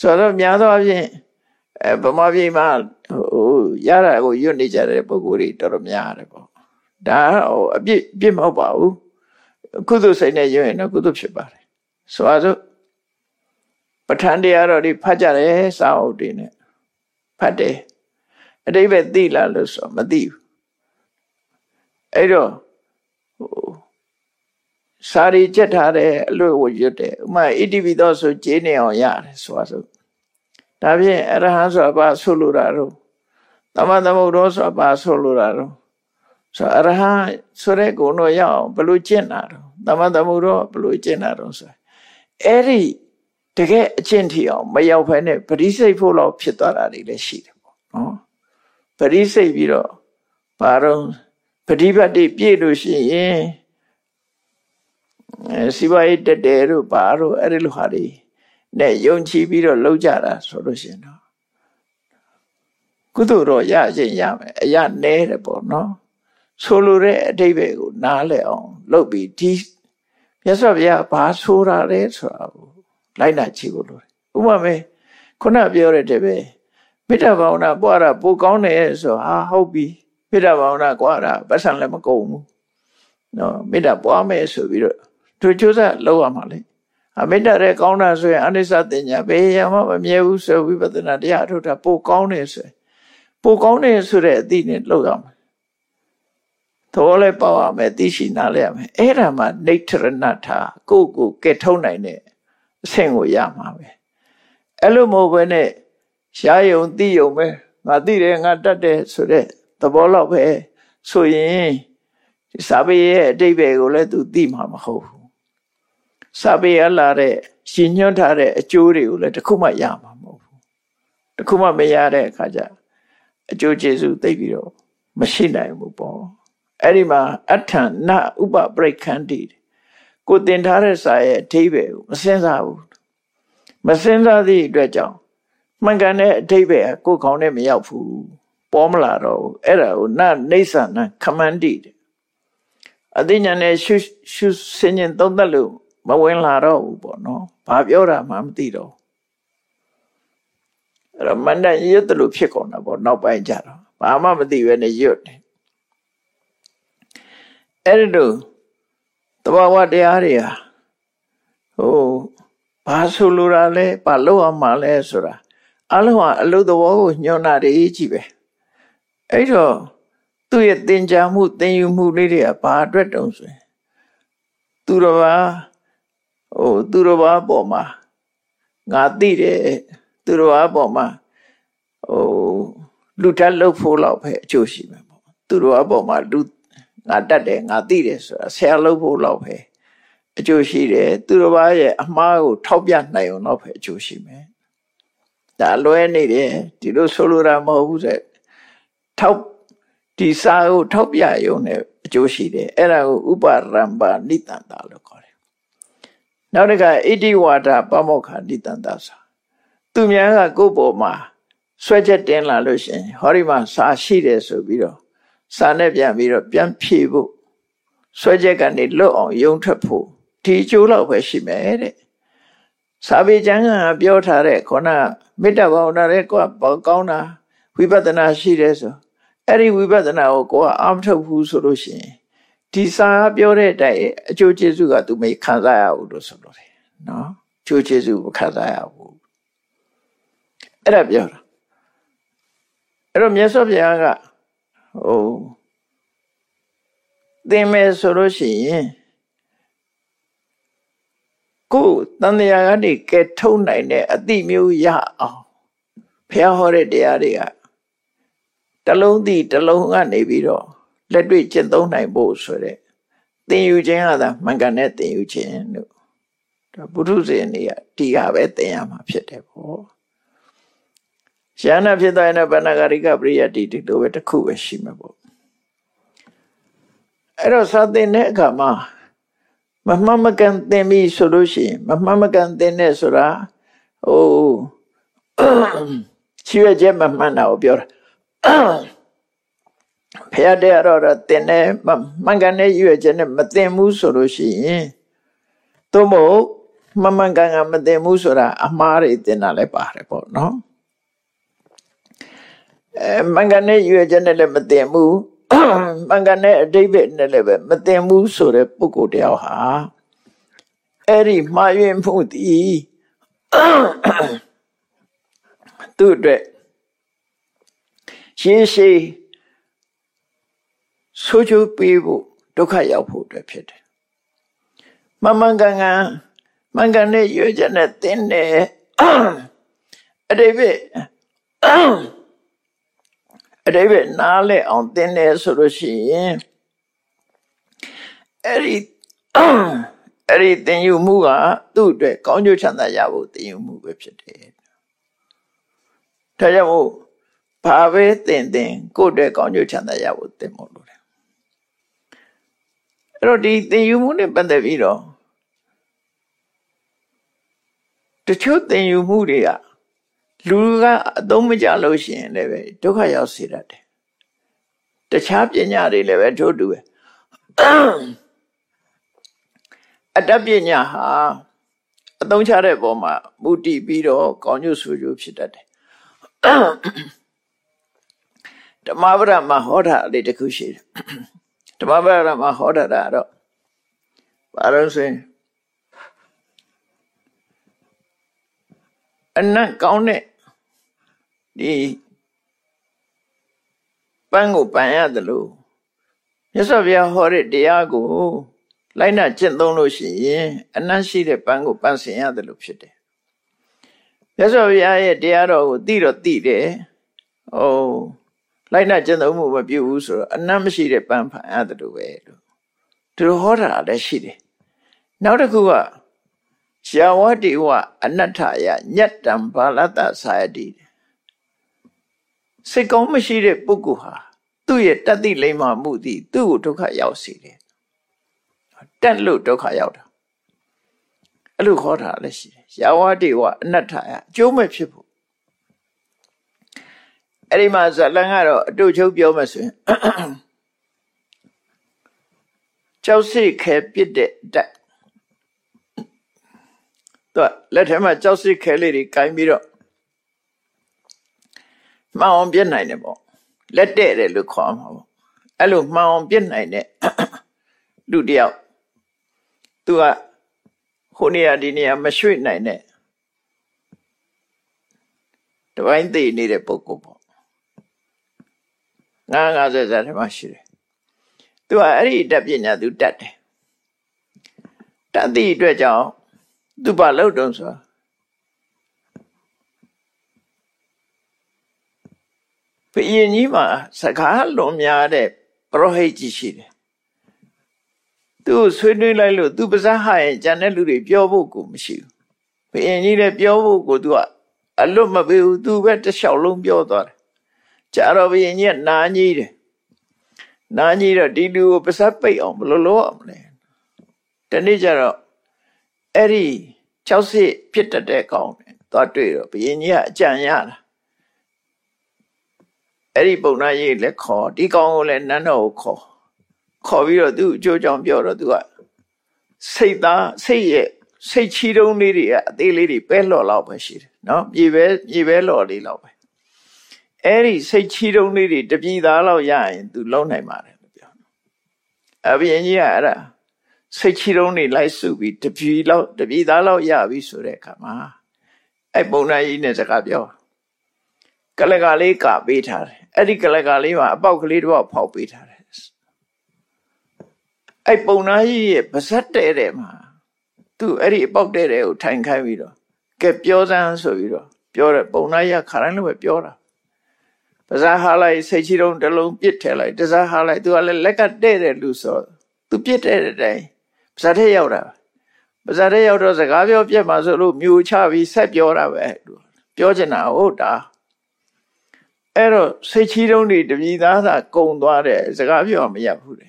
ဆိုတော့များသောအားဖြင့်အဲဗမာပြည်မှာဟိုရတာကိုရွတ်နေကြတဲ့ပုံကိုယ်တွေတော်တော်များတယ်ပေါ့ဒါဟိုအပြစ်ပြစ်မဟုတ်ပါဘူးကုသိုလ်စိတ်နဲ့ရွတ်ရင်တော့ကုသိုလ်ဖြစ်ပါတယ် ဆိုတော့ပဋ္ဌာန်းတရားတော်တွေဖတ်ကြတယ်စာအုပ်တွေနဲ့ဖတ်တယ်အတိပ္ပယ်သိလားလို့ဆိုမသိဘူးအဲ့တော့ဟိုစာရီချက်ထားတဲ့အလွတ်ကိုရွတ်တယ်ဥမာဣတိပိသောဆိုကျေးနေအောင်ရတယ်ဆိုဆိုဒါဖြင့်အရဟံဆိုတာဘာဆိုလိုတာတော့သမသမုဒ္ဒောဆိုတာဘာဆိုလိုတာတော့ဆိုအရဟံဆိုတဲ့ကုံတော့ရအောင်ဘယ်လိုကျင့်တာတော့သမသမုဒ္ဒောဘယ်လိုကျင့်တာတော့ဆို အဲ့ဒီတကယ်အကျင့်ထီအောင်မရောက်ဖ ೇನೆ ပရိစိတ်ဖို့လောက်ဖြစ်သွားတာတွေလည်းရှိတယ်ပေါ့နော်ပရိစိတ်ပြီးတော့ဘာတော့ပฏิပတ်တိပြည့်လို့ရှိရင်အဲစီပွားရေးတက်တယ်တို့ဘာတို့အဲ့ဒီလိုဟာတွေနဲ့ယုံကြည်ပြီးတော့လောက်ကြတာဆိုလို့ရှိရင်တော့ကုသိုလ်တော့ရခြင်းရမယ်အရနဲတယ်ပေါ့နော်ဆိုလိုတဲ့အတိတ်ပဲကိုနားလည်အောင်လုပ်ပြီးဒီ မြတ်စွာဘုရားဘာဆိုတာလဲဆိုတာကိုလိုက်နာကြည့်ဖို့လိုတယ်ဥပမာခုနပြောတဲ့တည်းပဲမေတ္တာဘာဝနာပွားတာပိုကောင်းတယ်ဆိုဟာဟုတ်ပြီမေတ္တာဘာဝနာကွာတာပတ်စံလည်းမကုန်ဘူးနော်မေတ္တာပွားမယ်ဆိုပြီးတော့သူကျိုးစားလောက်ရမှာလေအမေတ္တာရဲ့ကောင်းတာဆိုရင်အနိစ္စတင်ညာဘယ်ရမှမမြဲဘူးဆိုဝိပဿနာတရားထုတ်တာပိုကောင်းတယ်ဆိုရင်ပိုကောင်းတယ်ဆိုတဲ့အသည့်နဲ့လောက်ရမှာ သောလည်းပေါ့ရမယ်သိရှိနားလဲရမယ်အဲ့ဒါမှနေထရဏထာကိုကိုကဲထုံးနိုင်တဲ့အဆင့်ကိုရမှာပဲအဲ့လိုမဟုတ်ဘဲနဲ့ရှားယုံသိယုံပဲငါသိတယ်ငါတတ်တယ်ဆိုတဲ့သဘောလောက်ပဲဆိုရင်စာပေရဲ့အတိတ်ပဲကိုလည်းသူသိမှာမဟုတ်ဘူးစာပေရလာတဲ့ရှင်ညွှန်းထားတဲ့အကျိုးတွေကိုလည်းတခုမှရမှာမဟုတ်ဘူးတခုမှမရတဲ့အခါကျအကျိုးကျေးဇူးသိပြီးတော့မရှိနိုင်ဘူးပေါ့ အဲ့ဒီမှာအထံနဥပပရိခန္တိကိုတင်ထားတဲ့စာရဲ့အဓိပ္ပာယ်ကိုမစင်စားဘူးမစင်စားသည့်အတွက်ကြောင့်မှန်ကန်တဲ့အဓိပ္ပာယ်ကိုခေါင်းနဲ့မရောက်ဘူးပေါ်မလာတော့ဘူးအဲ့ဒါကိုနနေဆာနခမန္တိအသိဉာဏ်နဲ့ရှုရှုစင်ရင်သုံးသက်လို့မဝင်လာတော့ဘူးပေါ့နော်ဘာပြောတာမှမသိတော့အဲ့တော့မန္တရွတ်တယ်လို့ဖြစ်ကုန်တာပေါ့နောက်ပိုင်းကျတော့ဘာမှမသိဘဲနဲ့ရွတ်တယ် အဲ့ဒီလိုတဘာဝတရားတွေဟာဟိုဘာဆိုလိုတာလဲဘာလို့အောင်မှလဲဆိုတာအလုံးဟာအလုံးသဘောကိုညွှန်တာတွေကြီးပဲအဲ့တော့သူ့ရဲ့သင်ကြားမှုသင်ယူမှုလေးတွေကဘာအတွက်တုံးဆိုရင်သူတော်ဘာဟိုသူတော်ဘာပေါ်မှာငါသိတယ်သူတော်ဘာပေါ်မှာဟိုလူတက်လှုပ်ဖို့လောက်ပဲအကျိုးရှိမှာပေါ့သူတော်ဘာပေါ်မှာလူ ငါတတ်တယ်ငါသိတယ်ဆိုတာဆရာလုပ်ဖို့လောက်ပဲအကျိုးရှိတယ်သူတော်ဘာရဲ့အမှားကိုထောက်ပြနိုင်အောင်တော့ပဲအကျိုးရှိမယ်ဒါလွဲနေတယ်ဒီလိုဆိုလိုတာမဟုတ်ဘူးတဲ့ထောက်ဒီစာကိုထောက်ပြရုံနဲ့အကျိုးရှိတယ်အဲ့ဒါကိုဥပရမ္ပါနိတန္တာလို့ခေါ်တယ်နောက်တစ်ခါဣတိဝါဒပမောက္ခနိတန္တာစာသူများကကိုယ့်ပေါ်မှာဆွဲချက်တင်လာလို့ရှင်ဟောဒီမှာစာရှိတယ်ဆိုပြီးတော့ စာနဲ့ပြန်ပြီးတော့ပြန်ဖြေဖို့ဆွဲချက်ကနေလွတ်အောင်ယုံထွက်ဖို့ဒီအကျိုးလောက်ပဲရှိမယ်တဲ့စာပေကျမ်းကပြောထားတဲ့ခေါနမေတ္တာဘာဝနာရဲ့ကောကောင်းတာဝိပဿနာရှိတယ်ဆိုအဲ့ဒီဝိပဿနာကိုကိုကအာမထုတ်ဘူးဆိုလို့ရှိရင်ဒီစာပြောတဲ့အတိုင်းအကျိုးကျေးဇူးကသူမခံစားရဘူးလို့ဆိုလို့တယ်နော်အကျိုးကျေးဇူးမခံစားရဘူးအဲ့ဒါပြောတာအဲ့တော့မြတ်စွာဘုရားက ဟိုသင်မယ်ဆိုလို့ရှိရင်ကိုယ်တန်တရားကနေကဲထုံနိုင်တဲ့အတိမျိုးရအောင်ဘုရားဟောတဲ့တရားတွေကတလုံးသည့်တလုံးကနေပြီးတော့လက်တွေ့ကျင့်သုံးနိုင်ဖို့ဆိုတဲ့သင်ယူခြင်းဟာသာမှန်ကန်တဲ့သင်ယူခြင်းလို့ဒါဘုထုဇဉ်တွေကဒီဟာပဲသင်ရမှာဖြစ်တယ်ပေါ့ ရှာနာဖြစ်သွားရင်ဗန္နဂရိကပရိယတ္တိဒီလိုပဲတစ်ခုပဲရှိမှာပေါ့အဲ့တော့စာသင်တဲ့အခါမှာမမှန်မကန်သင်ပြီဆိုလို့ရှိရင်မမှန်မကန်သင်တဲ့ဆိုတာဟိုချွေချက်မမှန်တာကိုပြောတာဖရတဲ့တော့တင်နေမှန်ကန်တဲ့ရွေချက်နဲ့မတင်ဘူးဆိုလို့ရှိရင်သို့မဟုတ်မမှန်ကန်ကမတင်ဘူးဆိုတာအမှားတွေတင်တာလည်းပါတယ်ပေါ့နော် အဲမှန်ကန်တဲ့ရွေချက်နဲ့လည်းမတင်ဘူးမှန်ကန်တဲ့အတိတ်ပဲနဲ့လည်းပဲမတင်ဘူးဆိုတဲ့ပုဂ္ဂိုလ်တယောက်ဟာအဲ့ဒီမှားယွင်းမှုတည်သူ့အတွက်ရှင်းရှင်းဆိုးချိုးပေးဖို့ဒုက္ခရောက်ဖို့အတွက်ဖြစ်တယ်မမှန်ကန်ကန်မှန်ကန်တဲ့ရွေးချက်နဲ့တင်းတယ်အတိပ္ပယ် အတိပ္ပယ်နားလဲအောင်တင်းတယ်ဆိုလို့ရှိရင်အဲ့ဒီအဲ့ဒီတင်ယူမှုကသူ့အတွက်ကောင်းကျိုးချမ်းသာရဖို့တင်ယူမှုပဲဖြစ်တယ်ဒါကြောင့်မို့ဘာပဲတင်တင်ကိုယ့်အတွက်ကောင်းကျိုးချမ်းသာရဖို့တင်မို့လို့တယ်အဲ့တော့ဒီတင်ယူမှုနဲ့ပတ်သက်ပြီးတော့တချို့တင်ယူမှုတွေက လူကအသုံးမကျလို့ရှိရင်လည်းပဲဒုက္ခရောက်စေတတ်တယ်တခြားပညာတွေလည်းပဲထို့တူပဲအတ္တပညာဟာအသုံးချတဲ့ပုံမှာမူတည်ပြီးတော့ကောင်းကျိုးဆိုးကျိုးဖြစ်တတ်တယ်ဓမ္မပဒမှာဟောတာလေးတစ်ခုရှိတယ်ဓမ္မပဒမှာဟောတာတော့ဘာလို့ဆိုရင်အနတ်ကောင်းတဲ့ ဒီပန်းကိုပန်ရတယ်လို့မြတ်စွာဘုရားဟောတဲ့တရားကိုလိုက်နာကျင့်သုံးလို့ရှိရင်အနတ်ရှိတဲ့ပန်းကိုပန်းဆင်ရတယ်လို့ဖြစ်တယ်မြတ်စွာဘုရားရဲ့တရားတော်ကိုသိတော့သိတယ်။အိုးလိုက်နာကျင့်သုံးမှုမပြုဘူးဆိုတော့အနတ်မရှိတဲ့ပန်းဖန်ရတယ်လို့ပဲလို့သူတို့ဟောတာလည်းရှိတယ်။နောက်တစ်ခုကရှာဝတိဝအနတ္ထယညတ္တံဘာလတ္တသာယတိ စိတ်ကောင်းမရှိတဲ့ပုဂ္ဂိုလ်ဟာသူ့ရဲ့တတိလိမ္မာမှုသည်သူ့ကိုဒုက္ခရောက်စေတယ်တက်လို့ဒုက္ခရောက်တာအဲ့လိုခေါ်တာလည်းရှိတယ်ယာဝတိဝအနတ္ထယအကျိုးမဲ့ဖြစ်ဖို့အဲ့ဒီမှာဇလန်ကတော့အတူချုပ်ပြောမှဆိုရင်ကြောက်စိခဲပြစ်တဲ့တက်သူကလက်ထဲမှာကြောက်စိခဲလေးတွေကင်ပြီးတော့ မှောင်အောင်ပြစ်နိုင်တယ်ပေါ့လက်တဲ့တယ်လို့ခေါ်မှာပေါ့အဲ့လိုမှောင်အောင်ပြစ်နိုင်တဲ့လူတယောက်သူကဟိုနေရာဒီနေရာမရွှေ့နိုင်တဲ့တပိုင်းသိနေတဲ့ပုဂ္ဂိုလ်ပေါ့ငါးငါးဆက်ဆက်ထဲမှာရှိတယ်သူကအဲ့ဒီတက်ပညာသူတတ်တယ်တတ်သည့်အတွက်ကြောင့်သူဘာလုပ်တုံးဆို ဘုရင်ကြီးမှာစကားလွန်များတဲ့ပရောဟိတ်ကြီးရှိတယ်သူ့ဆွေးနွေးလိုက်လို့သူပါဇက်ဟာရင်ကျန်တဲ့လူတွေပြောဖို့ကိုမရှိဘူးဘုရင်ကြီးလည်းပြောဖို့ကိုသူကအလွတ်မပေးဘူးသူပဲတစ်လျှောက်လုံးပြောသွားတယ်ကြာတော့ဘုရင်ကြီးကနာကြီးတယ်နာကြီးတော့ဒီလူကိုပါဇက်ပိတ်အောင်ဘယ်လိုလုပ်ရမလဲတနေ့ကျတော့အဲ့ဒီ၆စစ်ဖြစ်တတ်တဲ့ကောင်သွားတွေ့တော့ဘုရင်ကြီးကအကြံရတာ အဲ့ဒီပုံနာကြီးလည်းခေါ်ဒီကောင်ကိုလည်းနန်းတော်ကိုခေါ်ခေါ်ပြီးတော့သူ့အကျိုးကြောင့်ပြောတော့သူကစိတ်သားစိတ်ရဲ့စိတ်ချီတုံးလေးတွေကအသေးလေးတွေပဲလော်လောက်ပဲရှိတယ်နော်မြေပဲမြေပဲလော်လေးလောက်ပဲအဲ့ဒီစိတ်ချီတုံးလေးတွေတပြည်သားလောက်ရရင်သူလုံးနိုင်ပါတယ်လို့ပြောအပြင်ကြီးကအဲ့ဒါစိတ်ချီတုံးတွေလိုက်စုပြီးတပြည်လောက်တပြည်သားလောက်ရပြီဆိုတဲ့အခါမှာအဲ့ပုံနာကြီးနဲ့စကားပြောကလကလေးကပေးထားတယ် အဲ့ဒီကလကလေးမှာအပေါက်ကလေးတော့ဖောက်ပေးထားတယ်အဲ့ပုံနာကြီးရဲ့ပါဇက်တဲတဲ့မှာသူအဲ့ဒီအပေါက်တဲတဲ့ကိုထိုင်ခိုင်းပြီးတော့ကဲပြောစမ်းဆိုပြီးတော့ပြောတယ်ပုံနာကြီးခါတိုင်းလိုပဲပြောတာပါဇက်ဟာလိုက်စိတ်ချီတုံးတစ်လုံးပြစ်ထည့်လိုက်တစားဟာလိုက်သူကလည်းလက်ကတဲ့တဲ့လူဆိုသူပြစ်တဲ့တဲ့တိုင်ပါဇက်ထဲရောက်တာပါဇက်ထဲရောက်တော့စကားပြောပြက်မှာဆိုလို့မြူချပြီးဆက်ပြောတာပဲပြောချင်တာဟုတ်တာ အဲ့တော့စိတ်ချီတုံးတွေတပြည်သားသာကုံသွားတယ်စကားပြောမရဘူးလေ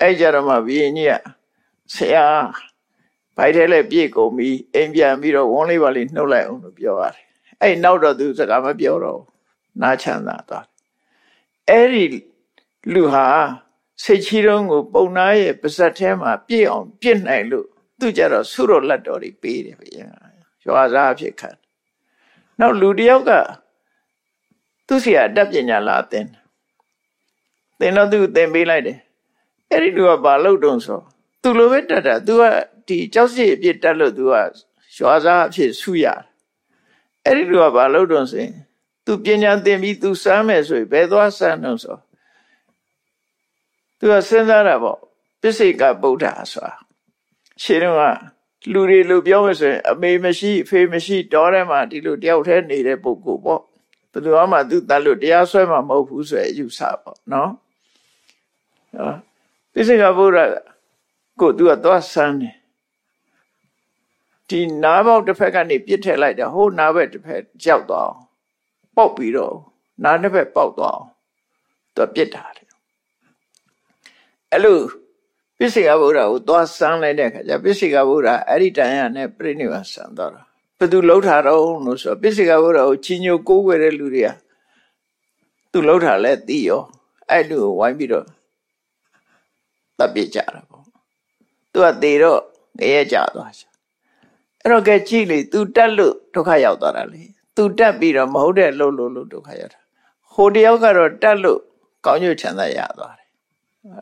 အဲ့ကြတော့မှဘီရင်ကြီးကဆရာဘိုက်ထဲလည်းပြည့်ကုန်ပြီအိမ်ပြန်ပြီးတော့ဝန်းလေးပါလေးနှုတ်လိုက်အောင်လို့ပြောရတယ်အဲ့နောက်တော့သူစကားမပြောတော့နားချမ်းသာသွားအဲ့ဒီလူဟာစိတ်ချီတုံးကိုပုံနာရဲ့ပါဇက်ထဲမှာပြည့်အောင်ပြည့်နိုင်လို့သူကြတော့ဆုတော်လက်တော်တွေပေးတယ်ဗျာရွာသားဖြစ်ခံနောက်လူတယောက်က သူ့စီအတတ်ပညာလာသင်သင်တော့သူသင်ပေးလိုက်တယ်အဲ့ဒီလူကဘာလုပ်တုံးဆိုသူလိုပဲတတ်တာသူကဒီကြောက်စီအပြစ်တက်လို့သူကရွာသားအဖြစ်ဆုရတယ်အဲ့ဒီလူကဘာလုပ်တုံးဆိုရင်သူပညာသင်ပြီးသူစမ်းမယ်ဆိုရင်ဘယ်သွားစမ်းတော့ဆိုသူကစဉ်းစားတာပေါ့ပစ္စေကဗုဒ္ဓဆိုတာရှင်းတော့လူတွေလူပြောမယ်ဆိုရင် အမေမရှိအဖေမရှိတောထဲမှာဒီလိုတယောက်တည်းနေတဲ့ပုဂ္ဂိုလ်ပေါ့ ဘယ်သူမှသူတတ်လို့တရားဆွဲမှာမဟုတ်ဘူးဆိုရအယူဆပေါ့နော်နော်ပိစိကဗုဒ္ဓကိုသူကသွားဆန်းတယ်ဒီနားပေါက်တစ်ဖက်ကနေပြစ်ထည့်လိုက်တယ်ဟိုနားဘက်တစ်ဖက်ကြောက်သွားအောင်ပေါက်ပြီးတော့နားတစ်ဖက်ပေါက်သွားအောင်သူပြစ်တာတယ်အဲ့လိုပိစိကဗုဒ္ဓကိုသွားဆန်းလိုက်တဲ့အခါကျပိစိကဗုဒ္ဓအဲ့ဒီတန်ရနဲ့ပြိဋိဘဆန်းသွားတာ ဘသူလှုပ်ထားတော့လို့ဆိုပိစိကဗုဒ္ဓကိုချင်းညိုကိုးွယ်တဲ့လူတွေကသူလှုပ်ထားလဲသိရောအဲ့လူကိုဝိုင်းပြီးတော့တပ်ပြကြတာပေါ့သူကသေတော့ငရဲကြသွားချာအဲ့တော့ကဲကြည့်လေ तू တက်လို့ဒုက္ခရောက်သွားတာလေ तू တက်ပြီးတော့မဟုတ်တဲ့လှုပ်လို့လို့ဒုက္ခရောက်တာဟိုတယောက်ကတော့တက်လို့ကောင်းကျိုးချမ်းသာရသွားတယ်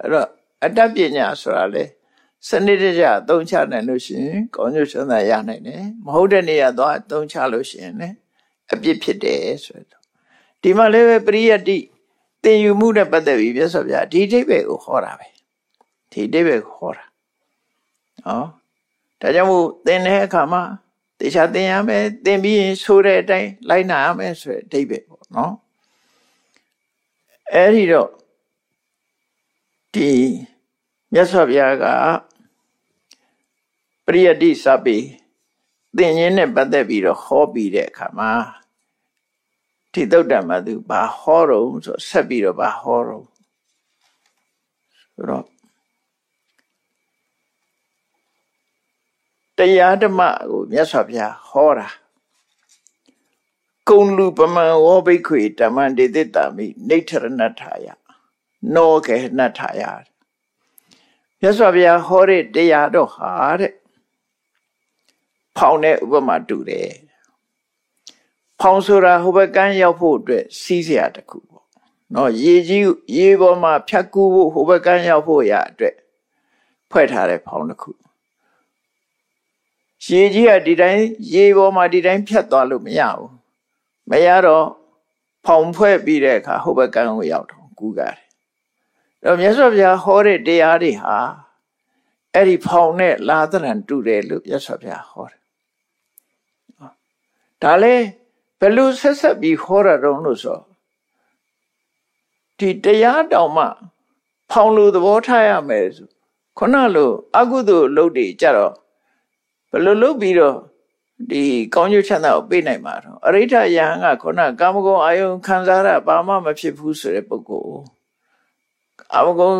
အဲ့တော့အတ္တပညာဆိုတာလေ စနစ်တကျအသုံးချနိုင်လို့ရှိရင်ကောင်းကျိုးချမ်းသာရနိုင်တယ်မဟုတ်တဲ့နေရာသွားအသုံးချလို့ရှိရင်လည်းအပြစ်ဖြစ်တယ်ဆိုတော့ဒီမှာလည်းပဲပရိယတ္တိသင်ယူမှုနဲ့ပတ်သက်ပြီးပြတ်စောဗျာဒီအိဗေကိုဟောတာပဲဒီအိဗေကိုဟောတာနော်ဒါကြောင့်မို့သင်တဲ့အခါမှာတေချာသင်ရမယ်သင်ပြီးရင်ဆိုတဲ့အတိုင်းလိုက်နာရမယ်ဆိုတဲ့အဓိပ္ပာယ်ပေါ့နော်အဲ့ဒီတော့ဒီမြတ်စွာဘုရားက ပရိယတိစပိသင်ခြင်းနဲ့ပတ်သက်ပြီးတော့ဟောပြီးတဲ့အခါမှာဒီသုတ်တံမှာသူဘာဟောတော့ဆိုဆက်ပြီးတော့ဘာဟောတော့ဆိုတော့တရားဓမ္မကိုမြတ်စွာဘုရားဟောတာကုံလူပမံဝောဘိခွေဓမ္မတေတိတာမိနေထရဏထာယနောကေနထာယမြတ်စွာဘုရားဟောတဲ့တရားတော့ဟာတဲ့ ဖောင်းတဲ့ဥပမာတူတယ်ဖောင်းဆိုတာဟိုဘက်ကန်းရောက်ဖို့အတွက်စီးစရာတခုပေါ့နော်ရေကြီးရေပေါ်မှာဖြတ်ကူးဖို့ဟိုဘက်ကန်းရောက်ဖို့ရအတွက်ဖွဲ့ထားတဲ့ဖောင်းတစ်ခုရေကြီးကဒီတိုင်းရေပေါ်မှာဒီတိုင်းဖြတ်သွားလို့မရဘူးမရတော့ဖောင်ဖွဲ့ပြီးတဲ့အခါဟိုဘက်ကန်းကိုရောက်တော့ကူးကြတယ်တော့မြတ်စွာဘုရားဟောတဲ့တရားတွေဟာအဲ့ဒီဖောင်နဲ့လာသရံတူတယ်လို့မြတ်စွာဘုရားဟောတယ် ဒါလည်းဘယ်လိုဆက်ဆက်ပြီးဟောရတော့လို့ဆိုဒီတရားတောင်မှ ဖောင်လို့သဘောထားရမယ်ဆိုခုနလိုအကုသိုလ်လုပ်တွေကြတော့ဘယ်လိုလုပ်ပြီးတော့ဒီကောင်းကျိုးချမ်းသာကိုပေးနိုင်မှာတော့အရိဋ္ဌယဟန်ကခုနကာမဂုဏ်အာယုံခံစားရဘာမှမဖြစ်ဘူးဆိုတဲ့ပုဂ္ဂိုလ်ကာမဂုဏ်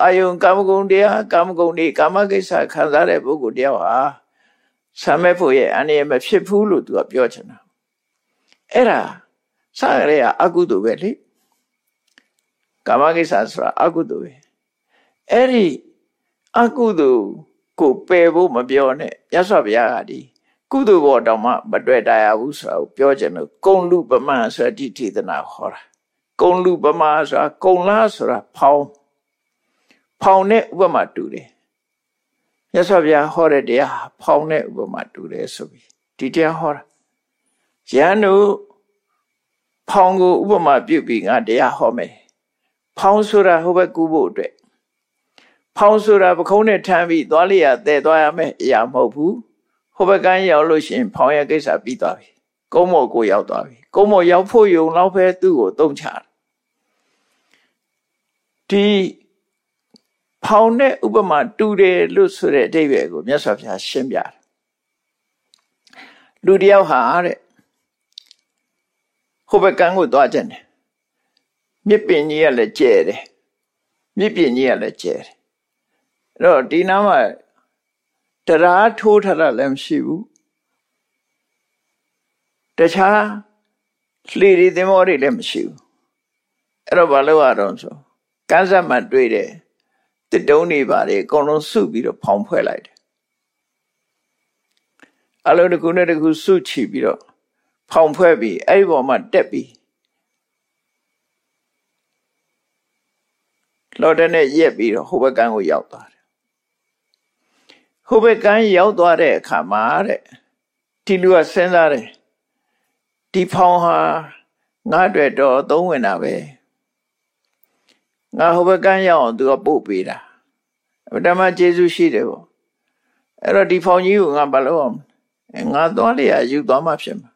အာယုံကာမဂုဏ်တရားကာမဂုဏ်တွေကာမကိစ္စခံစားတဲ့ပုဂ္ဂိုလ်တယောက်ဟာ ဆမ်းမဲ့ဖို့ရဲ့အနေမဖြစ်ဘူးလို့သူကပြောချင်တာအဲ့ဒါစရရဲ့အကုသိုလ်ပဲလေကာမကိစ္စဆိုတာအကုသိုလ်ပဲအဲ့ဒီအကုသိုလ်ကိုပယ်ဖို့မပြောနဲ့ရသော်ဘုရားကဒီကုသိုလ်ဘောတောင်မှမတွေ့တရဘူးဆိုတာကိုပြောချင်လို့ကုံလူပမန်ဆိုတဲ့ဒီထေသနာဟောတာကုံလူပမာဆိုတာကုံလားဆိုတာဖောင်းဖောင်းတဲ့ဥပမာတူတယ် မြတ်စွာဘုရားဟောတဲ့တရားဖောင်းတဲ့ဥပမာတူတယ်ဆိုပြီးဒီတရားဟောတာယန္တုဖောင်းကိုဥပမာပြုပြီးငါတရားဟောမယ်ဖောင်းဆိုတာဟိုဘက်ကူးဖို့အတွက်ဖောင်းဆိုတာပခုံးနဲ့ထမ်းပြီးသွားလိရတဲသွားရမယ်အရာမဟုတ်ဘူးဟိုဘက်ကန်းရောက်လို့ရှိရင်ဖောင်းရဲ့ကိစ္စပြီးသွားပြီကုန်းမော်ကိုရောက်သွားပြီကုန်းမော်ရောက်ဖို့ယုံတော့ပဲသူ့ကိုတုံချတယ်ဒီ ဖောင်တဲ့ဥပမာတူတယ်လို့ဆိုတဲ့အဓိပ္ပာယ်ကိုမြတ်စွာဘုရားရှင်းပြတယ်လူတယောက်ဟာတဲ့ဟိုဘက်ကန်းကိုသွားကြတယ်မြစ်ပင်ကြီးကလည်းကျဲတယ်မြစ်ပင်ကြီးကလည်းကျဲတယ်အဲ့တော့ဒီနားမှာတရားထိုးထားတာလည်းမရှိဘူးတခြားလှေတွေသင်္ဘောတွေလည်းမရှိဘူးအဲ့တော့ဘာလို့ရတော့ဆိုကန်းဆက်မှတွေ့တယ် တစ်တုံးနေပါလေအကုန်လုံးစုပြီးတော့ဖောင်ဖွဲ့လိုက်တယ်အလုံးတစ်ခုနဲ့တစ်ခုစုချီပြီးတော့ဖောင်ဖွဲ့ပြီးအဲ့ဒီပေါ်မှာတက်ပြီးလော်တဲ့နဲ့ရက်ပြီးတော့ဟိုဘက်ကန်းကိုရောက်သွားတယ်ဟိုဘက်ကန်းရောက်သွားတဲ့အခါမှာတဲ့ဒီလူကစဉ်းစားတယ်ဒီဖောင်ဟာငါ့အတွက်တော့သုံးဝင်တာပဲ ငါဟိုဘက်ကန်းရောက်အောင်သူကပို့ပေးတာအတမကျေးဇူးရှိတယ်ပေါ့အဲ့တော့ဒီဖောင်ကြီးကိုငါဘာလို့အောင်ငါသွားလျာယူသွားမှဖြစ်မှာ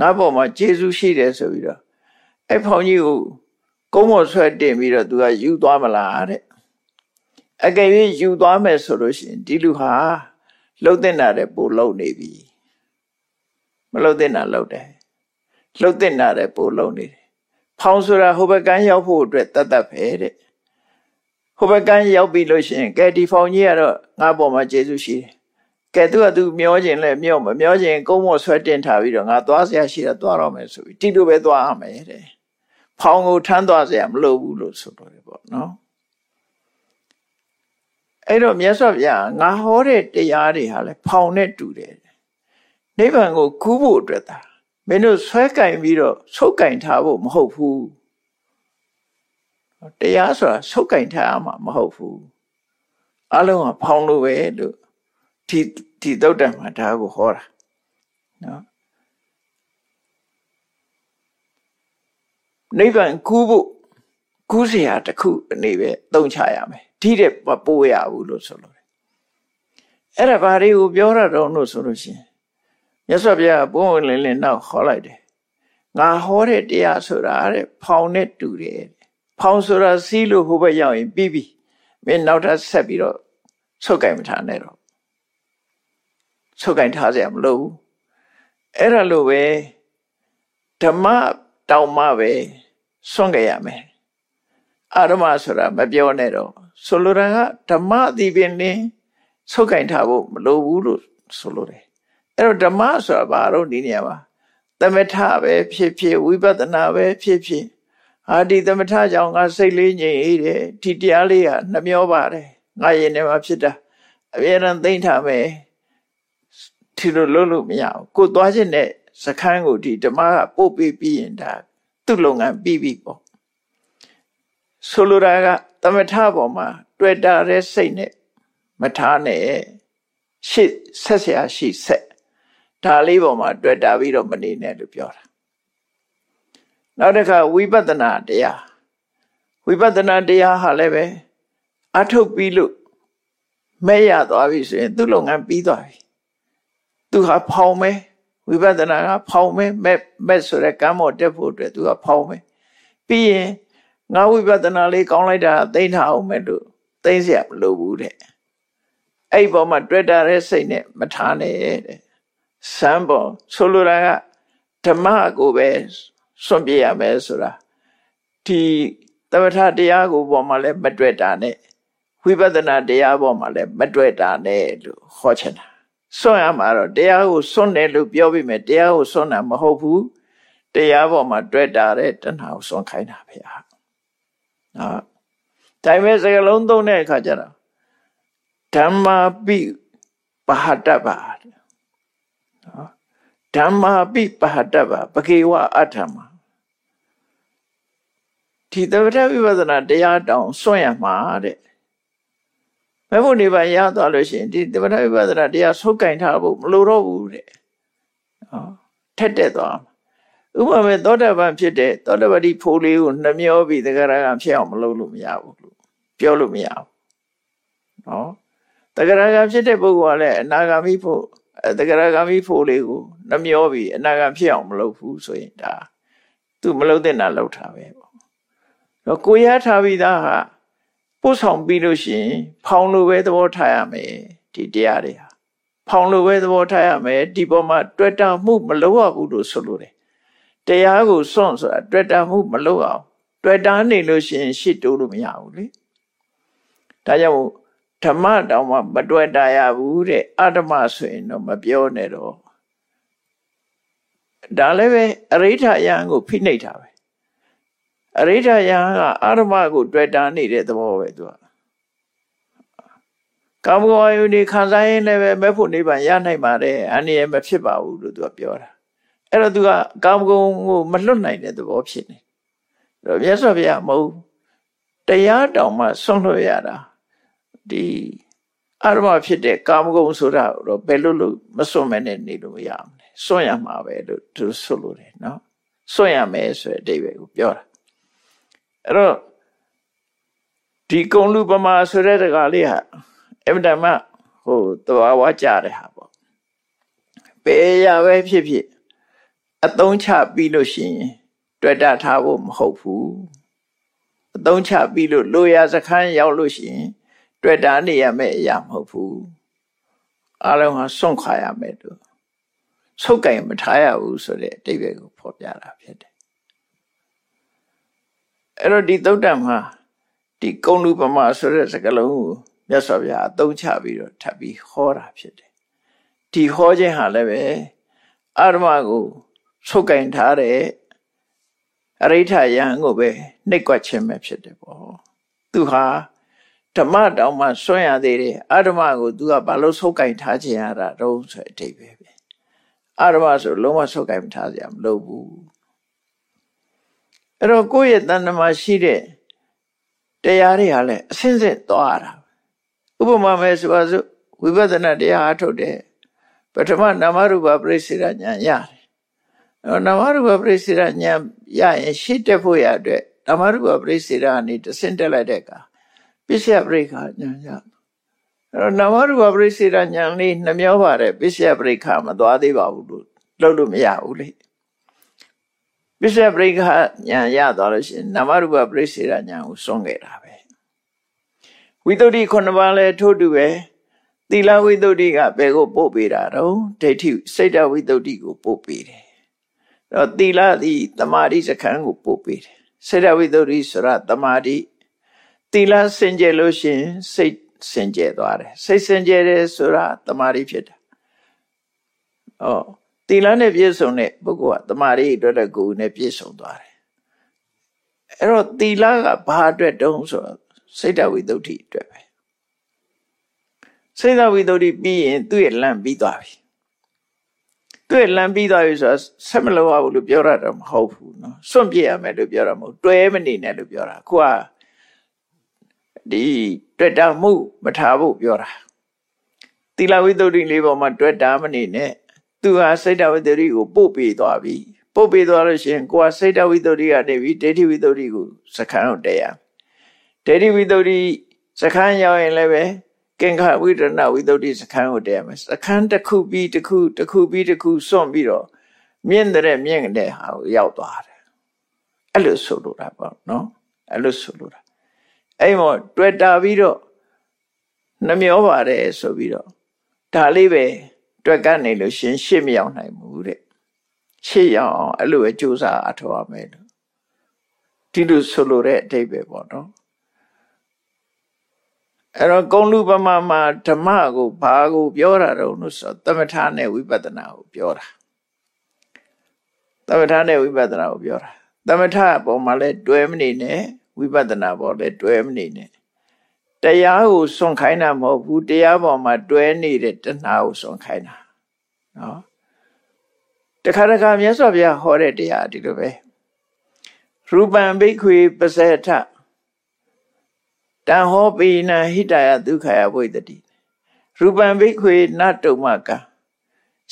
ငါပေါ်မှာကျေးဇူးရှိတယ်ဆိုပြီးတော့အဲ့ဖောင်ကြီးကိုကုန်းမော်ဆွဲတင်ပြီးတော့သူကယူသွားမလားတဲ့အကယ်၍ယူသွားမယ်ဆိုလို့ရှိရင်ဒီလူဟာလှုပ်တဲ့နာတဲ့ပို့လှုပ်နေပြီမလှုပ်တဲ့နာလှုပ်တယ်လှုပ်တဲ့နာတဲ့ပို့လှုပ်နေတယ် ဖောင်ဆိုတာဟိုဘက်ကန်းရောက်ဖို့အတွက်တတ်တတ်ပဲတဲ့ဟိုဘက်ကန်းရောက်ပြီလို့ရှိရင်ကဲဒီဖောင်ကြီးကတော့ငါပေါ်မှာကျေးဇူးရှိတယ်ကဲသူကသူမျောခြင်းလဲမျောမမျောခြင်းကုန်းမော်ဆွဲတင်ထားပြီးတော့ငါသွားเสียရှိတာသွားတော့မယ်ဆိုပြီးတိလိုပဲသွားရမယ်တဲ့ဖောင်ကိုထမ်းသွားเสียမလိုဘူးလို့ဆိုတော့တယ်ပေါ့နော်အဲ့တော့မြတ်စွာဘုရားငါဟောတဲ့တရားတွေဟာလဲဖောင်နဲ့တူတယ်နိဗ္ဗာန်ကိုကူးဖို့အတွက်သာ မင်းတို့ဆွဲကင်ပြီးတော့ဆုပ်ကင်ထားဖို့မဟုတ်ဘူးတရားဆိုတာဆုပ်ကင်ထားမှာမဟုတ်ဘူးအလုံးကဖောင်းလို့ပဲလို့ဒီဒီသုတ်တံမှာဒါကိုဟောတာနော်နိဗ္ဗာန်ကူးဖို့ကူးစရာတစ်ခုအနေပဲသုံးချရမယ်ထိတဲ့ပိုးရဘူးလို့ဆိုလို့အဲ့ဒါဘာတွေကိုပြောတာတော့လို့ဆိုလို့ရှင် မြတ်စွာဘုရားပုံဝင်လင်းလင်းနောက်ခေါ်လိုက်တယ်ငါဟောတဲ့တရားဆိုတာတဲ့ဖောင်နဲ့တူတယ်ဖောင်ဆိုတာစီးလို့ဟိုဘက်ရောက်ရင်ပြီးပြီမင်းနောက်ထပ်ဆက်ပြီးတော့ဆုတ်ကင်မထားနဲ့တော့ဆုတ်ကင်ထားစရာမလိုဘူးအဲ့ဒါလိုပဲဓမ္မတောင်မှပဲစွန့်ကြရမယ်အာရမဆိုတာမပြောနဲ့တော့ဆိုလိုတာကဓမ္မအတိပင်နဲ့ဆုတ်ကင်ထားဖို့မလိုဘူးလို့ဆိုလိုတယ် အဲ့တော့ဓမ္မဆိုတာဘာလို့ဒီနေရာမှာသမထပဲဖြစ်ဖြစ်ဝိပဿနာပဲဖြစ်ဖြစ်ဟာဒီသမထကြောင့်ငါစိတ်လေးငြိမ်အေးတယ်ဒီတရားလေးကနှမျောပါတယ်ငါရင်ထဲမှာဖြစ်တာအမြဲတမ်းသိမ့်ထားမယ်ဒီလိုလုပ်လို့မရဘူးကိုသွားခြင်းနဲ့စခန်းကိုဒီဓမ္မကပို့ပေးပြီးရင်ဒါသူ့လုပ်ငန်းပြီးပြီပေါ့ဆိုလိုတာကသမထပေါ်မှာ တွေ့တာတဲ့စိတ်နဲ့မထားနဲ့ရှစ်ဆက်ဆရာရှိဆက် ဒါလေးပေါ်မှာတွေ့တာပြီးတော့မနေနဲ့လို့ပြောတာနောက်တစ်ခါဝိပဿနာတရားဝိပဿနာတရားဟာလည်းပဲအထုတ်ပြီးလို့မဲ့ရသွားပြီဆိုရင်သူ့လုပ်ငန်းပြီးသွားပြီသူဟာဖောင်မဲဝိပဿနာကဖောင်မဲမဲ့မဲ့ဆိုတဲ့ကမ်းမော်တက်ဖို့အတွက်သူကဖောင်မဲပြီးရင်ငါဝိပဿနာလေးကောင်းလိုက်တာသိမ့်ထားအောင်မဲ့လို့သိမ့်เสียမလိုဘူးတဲ့အဲ့ပေါ်မှာတွေ့တာတဲ့စိတ်နဲ့မထားနဲ့တဲ့ စမ်းပေါ်ဆိုလိုတာကဓမ္မကိုပဲစွန့်ပြရမယ်ဆိုတာဒီသမထတရားကိုပေါ်မှာလည်းမတွေ့တာနဲ့ဝိပဿနာတရားပေါ်မှာလည်းမတွေ့တာနဲ့လို့ဟောချင်တာစွန့်ရမှာတော့တရားကိုစွန့်တယ်လို့ပြောပြီးမြဲတရားကိုစွန့်တာမဟုတ်ဘူးတရားပေါ်မှာတွေ့တာတဲ့တဏှာကိုစွန့်ခိုင်းတာဖေဟာနော်ဒါပေမဲ့စကလုံးသုံးတဲ့အခါကျတော့ဓမ္မာပိပဟတ္တပါနော် ဓမ္မာပိပဟတ္တပါပကေဝအထမဒီသဗ္ဗတဝိပဿနာတရားတောင်စွန့်ရမှာတဲ့မဖို့နေပါရသွားလို့ရှိရင်ဒီသဗ္ဗတဝိပဿနာတရားဆုတ်ကင်ထားဖို့မလိုတော့ဘူးတဲ့ဟောထက်တက်သွားဥပမာသောတာပန်ဖြစ်တဲ့သောတာပတိဖိုးလေးကိုနှမျောပြီးတက္ကရာကဖြစ်အောင်မလုပ်လို့မရဘူးလို့ပြောလို့မရဘူးနော်တက္ကရာကဖြစ်တဲ့ပုဂ္ဂိုလ်ကလည်းအနာဂါမိဖို့ တက္ကရာဂါမိဖို့လေးကိုနှမျောပြီးအနာဂါဖြစ်အောင်မလုပ်ဘူးဆိုရင်ဒါသူမလုပ်တဲ့နာလုပ်တာပဲပေါ့တော့ကိုရထားပြီးသားဟာပို့ဆောင်ပြီးလို့ရှိရင် ဖောင်လိုပဲသဘောထားရမယ်ဒီတရားတွေဟာဖောင်လိုပဲသဘောထားရမယ်ဒီပေါ်မှာတွေ့တာမှုမလုပ်ရဘူးလို့ဆိုလိုတယ်တရားကိုစွန့်ဆိုတာတွေ့တာမှုမလုပ်အောင်တွေ့တာနေလို့ရှိရင်ရှစ်တိုးလို့မရဘူးလေဒါကြောင့် ဓမ္မတောင်မှမတွေ့တာရဘူးတဲ့အဓမ္မဆိုရင်တော့မပြောနဲ့တော့ဒါလည်းပဲအရိဋ္ဌယံကိုဖိနှိပ်တာပဲအရိဋ္ဌယံကအဓမ္မကိုတွေ့တာနေတဲ့သဘောပဲသူကကာမဂုဏ်အယုန်ဒီခံစားရင်လည်းပဲမဲ့ဖို့နိဗ္ဗာန်ရနိုင်ပါတယ်အနည်းမဖြစ်ပါဘူးလို့သူကပြောတာအဲ့တော့သူကကာမဂုဏ်ကိုမလွတ်နိုင်တဲ့သဘောဖြစ်နေတော့မြတ်စွာဘုရားမဟုတ်တရားတောင်မှဆွန့်လွတ်ရတာ ဒီအရမဖြစ်တဲ့ကာမဂုဏ်ဆိုတာတော့ဘယ်လိုလို့မစွန့်မဲနဲ့နေလို့မရဘူးလေစွန့်ရမှာပဲလို့သူဆိုလို့တယ်နော်စွန့်ရမယ်ဆိုတဲ့အဓိပ္ပာယ်ကိုပြောတာအဲ့တော့ဒီကုံလူပမာဆိုတဲ့တကားလေးဟာအမှန်တမ်းဟိုသဘာဝကြတဲ့ဟာပေါ့ဘယ်ရပဲဖြစ်ဖြစ်အသုံးချပြီးလို့ရှိရင်တွေ့တာထားဖို့မဟုတ်ဘူးအသုံးချပြီးလို့လိုရာစခန်းရောက်လို့ရှိရင် တွေ့တာနေရမယ့်အရာမဟုတ်ဘူးအလုံးဟာစွန့်ခါရမယ်လို့ဆုတ်ကင်မထားရဘူးဆိုတဲ့အတိတ်ပဲကိုဖော်ပြတာဖြစ်တယ်အဲ့တော့ဒီသုတ်တံမှာဒီကုံလူပမာဆိုတဲ့စကားလုံးကိုမြတ်စွာဘုရားအသုံးချပြီးတော့ထပ်ပြီးဟောတာဖြစ်တယ်ဒီဟောခြင်းဟာလည်းပဲအာရမကိုဆုတ်ကင်ထားတဲ့အရိဋ္ဌယံကိုပဲနှိတ်ကွက်ခြင်းပဲဖြစ်တယ်ပေါ့သူဟာ ဓမ္မတောင်မှစွန့်ရသေးတယ်အဓမ္မကို तू ကဘာလို့ဆုတ်ကင်ထားခြင်းရတာတော့ဆိုအတိတ်ပဲပဲအဓမ္မဆိုလုံးဝဆုတ်ကင်မထားစရာမလိုဘူးအဲ့တော့ကိုယ့်ရဲ့တဏ္ဍမှာရှိတဲ့တရားတွေဟာလည်းအစင်းစင်းသွားတာဥပမာမဲ့ဆိုပါစို့ဝိပဿနာတရားအထုတ်တယ်ပထမနာမရူပပရိစ္ဆေရဉာဏ်ရတယ်နာမရူပပရိစ္ဆေရဉာဏ်ရရင်ရှေ့တက်ဖို့ရအတွက်နာမရူပပရိစ္ဆေရကနေတဆင့်တက်လိုက်တဲ့အခါ ပစ္စယပရိက္ခဉာဏ်ရအဲ့တော့နာမရူပပရိစ္ဆေရဉာဏ်လေးနှမျောပါတယ်ပစ္စယပရိက္ခမသွားသေးပါဘူးလို့လုပ်လို့မရဘူးလေပစ္စယပရိက္ခဉာဏ်ရသွားလို့ရှိရင်နာမရူပပရိစ္ဆေရဉာဏ်ကိုစွန့်ခဲ့တာပဲဝိသုဒ္ဓိခုနှစ်ပါးလဲထို့တူပဲသီလဝိသုဒ္ဓိကဘယ်ကိုပို့ပေးတာတော့ဒိဋ္ဌိစိတ်တဝိသုဒ္ဓိကိုပို့ပေးတယ်အဲ့တော့သီလသည်တမာတိစခန်းကိုပို့ပေးတယ်စိတ်တဝိသုဒ္ဓိဆိုတာတမာတိ သီလစင်ကြယ်လို့ရှင်စိတ်စင်ကြယ်သွားတယ်စိတ်စင်ကြယ်တယ်ဆိုတာတမာတိဖြစ်တယ်။ဩသီလနဲ့ပြည့်စုံတဲ့ပုဂ္ဂိုလ်ကတမာတိအတွက်တကူနဲ့ပြည့်စုံသွားတယ်။အဲ့တော့သီလကဘာအတွက်တုံးဆိုတော့စိတ်တဝိသုဒ္ဓိအတွက်ပဲစိတ်တဝိသုဒ္ဓိပြီးရင်သူ့ရဲ့လမ်းပြီးသွားပြီသူ့ရဲ့လမ်းပြီးသွားပြီဆိုတော့ဆက်မလို့ရဘူးလို့ပြောရတာမဟုတ်ဘူးနော်စွန့်ပြစ်ရမယ်လို့ပြောတာမဟုတ်တွဲမနေနဲ့လို့ပြောတာခုက ဒီတွေ့တာမှုမထားဖို့ပြောတာသီလဝိသုဒ္ဓိလေးပေါ်မှာတွေ့တာမနေနဲ့သူဟာစိတ်တဝိသုဒ္ဓိကိုပို့ပေးသွားပြီပို့ပေးသွားလို့ရှိရင်ကိုကစိတ်တဝိသုဒ္ဓိကနေပြီးဒိဋ္ဌိဝိသုဒ္ဓိကိုစခန်းကိုတည်ရဒိဋ္ဌိဝိသုဒ္ဓိစခန်းရောက်ရင်လည်းပဲကင်္ခဝိဒရဏဝိသုဒ္ဓိစခန်းကိုတည်ရမယ်စခန်းတစ်ခုပြီးတစ်ခုတစ်ခုပြီးတစ်ခုစွန့်ပြီးတော့မြင့်တဲ့မြင့်တဲ့ဟာကိုရောက်သွားတယ်အဲ့လိုဆိုလိုတာပေါ့နော်အဲ့လိုဆိုလိုတာ အဲ့မောတွေ့တာပြီးတော့နှမျောပါတယ်ဆိုပြီးတော့ဒါလေးပဲတွေ့ကနေလို့ရှင်ရှေ့မရောက်နိုင်ဘူးတဲ့ရှေ့ရောက်အောင်အဲ့လိုပဲကြိုးစားအထောက်ရမယ်လို့ဒီလိုဆိုလိုတဲ့အဓိပ္ပာယ်ပေါ့နော်အဲ့တော့ကုံလူပမာမှာဓမ္မကိုဘာကိုပြောတာတော့လို့ဆိုသမထနဲ့ဝိပဿနာကိုပြောတာသမထနဲ့ဝိပဿနာကိုပြောတာသမထပေါ်မှာလဲတွဲမနေနဲ့ ဝိပဿနာပေါ်လဲတွဲမနေနဲ့တရားကိုစွန့်ခိုင်းတာမဟုတ်ဘူးတရားပေါ်မှာတွဲနေတဲ့တဏှာကိုစွန့်ခိုင်းတာနော်တခါတခါမြတ်စွာဘုရားဟောတဲ့တရားဒီလိုပဲရူပံဘိက္ခွေပစေထတံဟောပိနံဟိတယဒုက္ခယဝိတတိရူပံဘိခွေနတုမက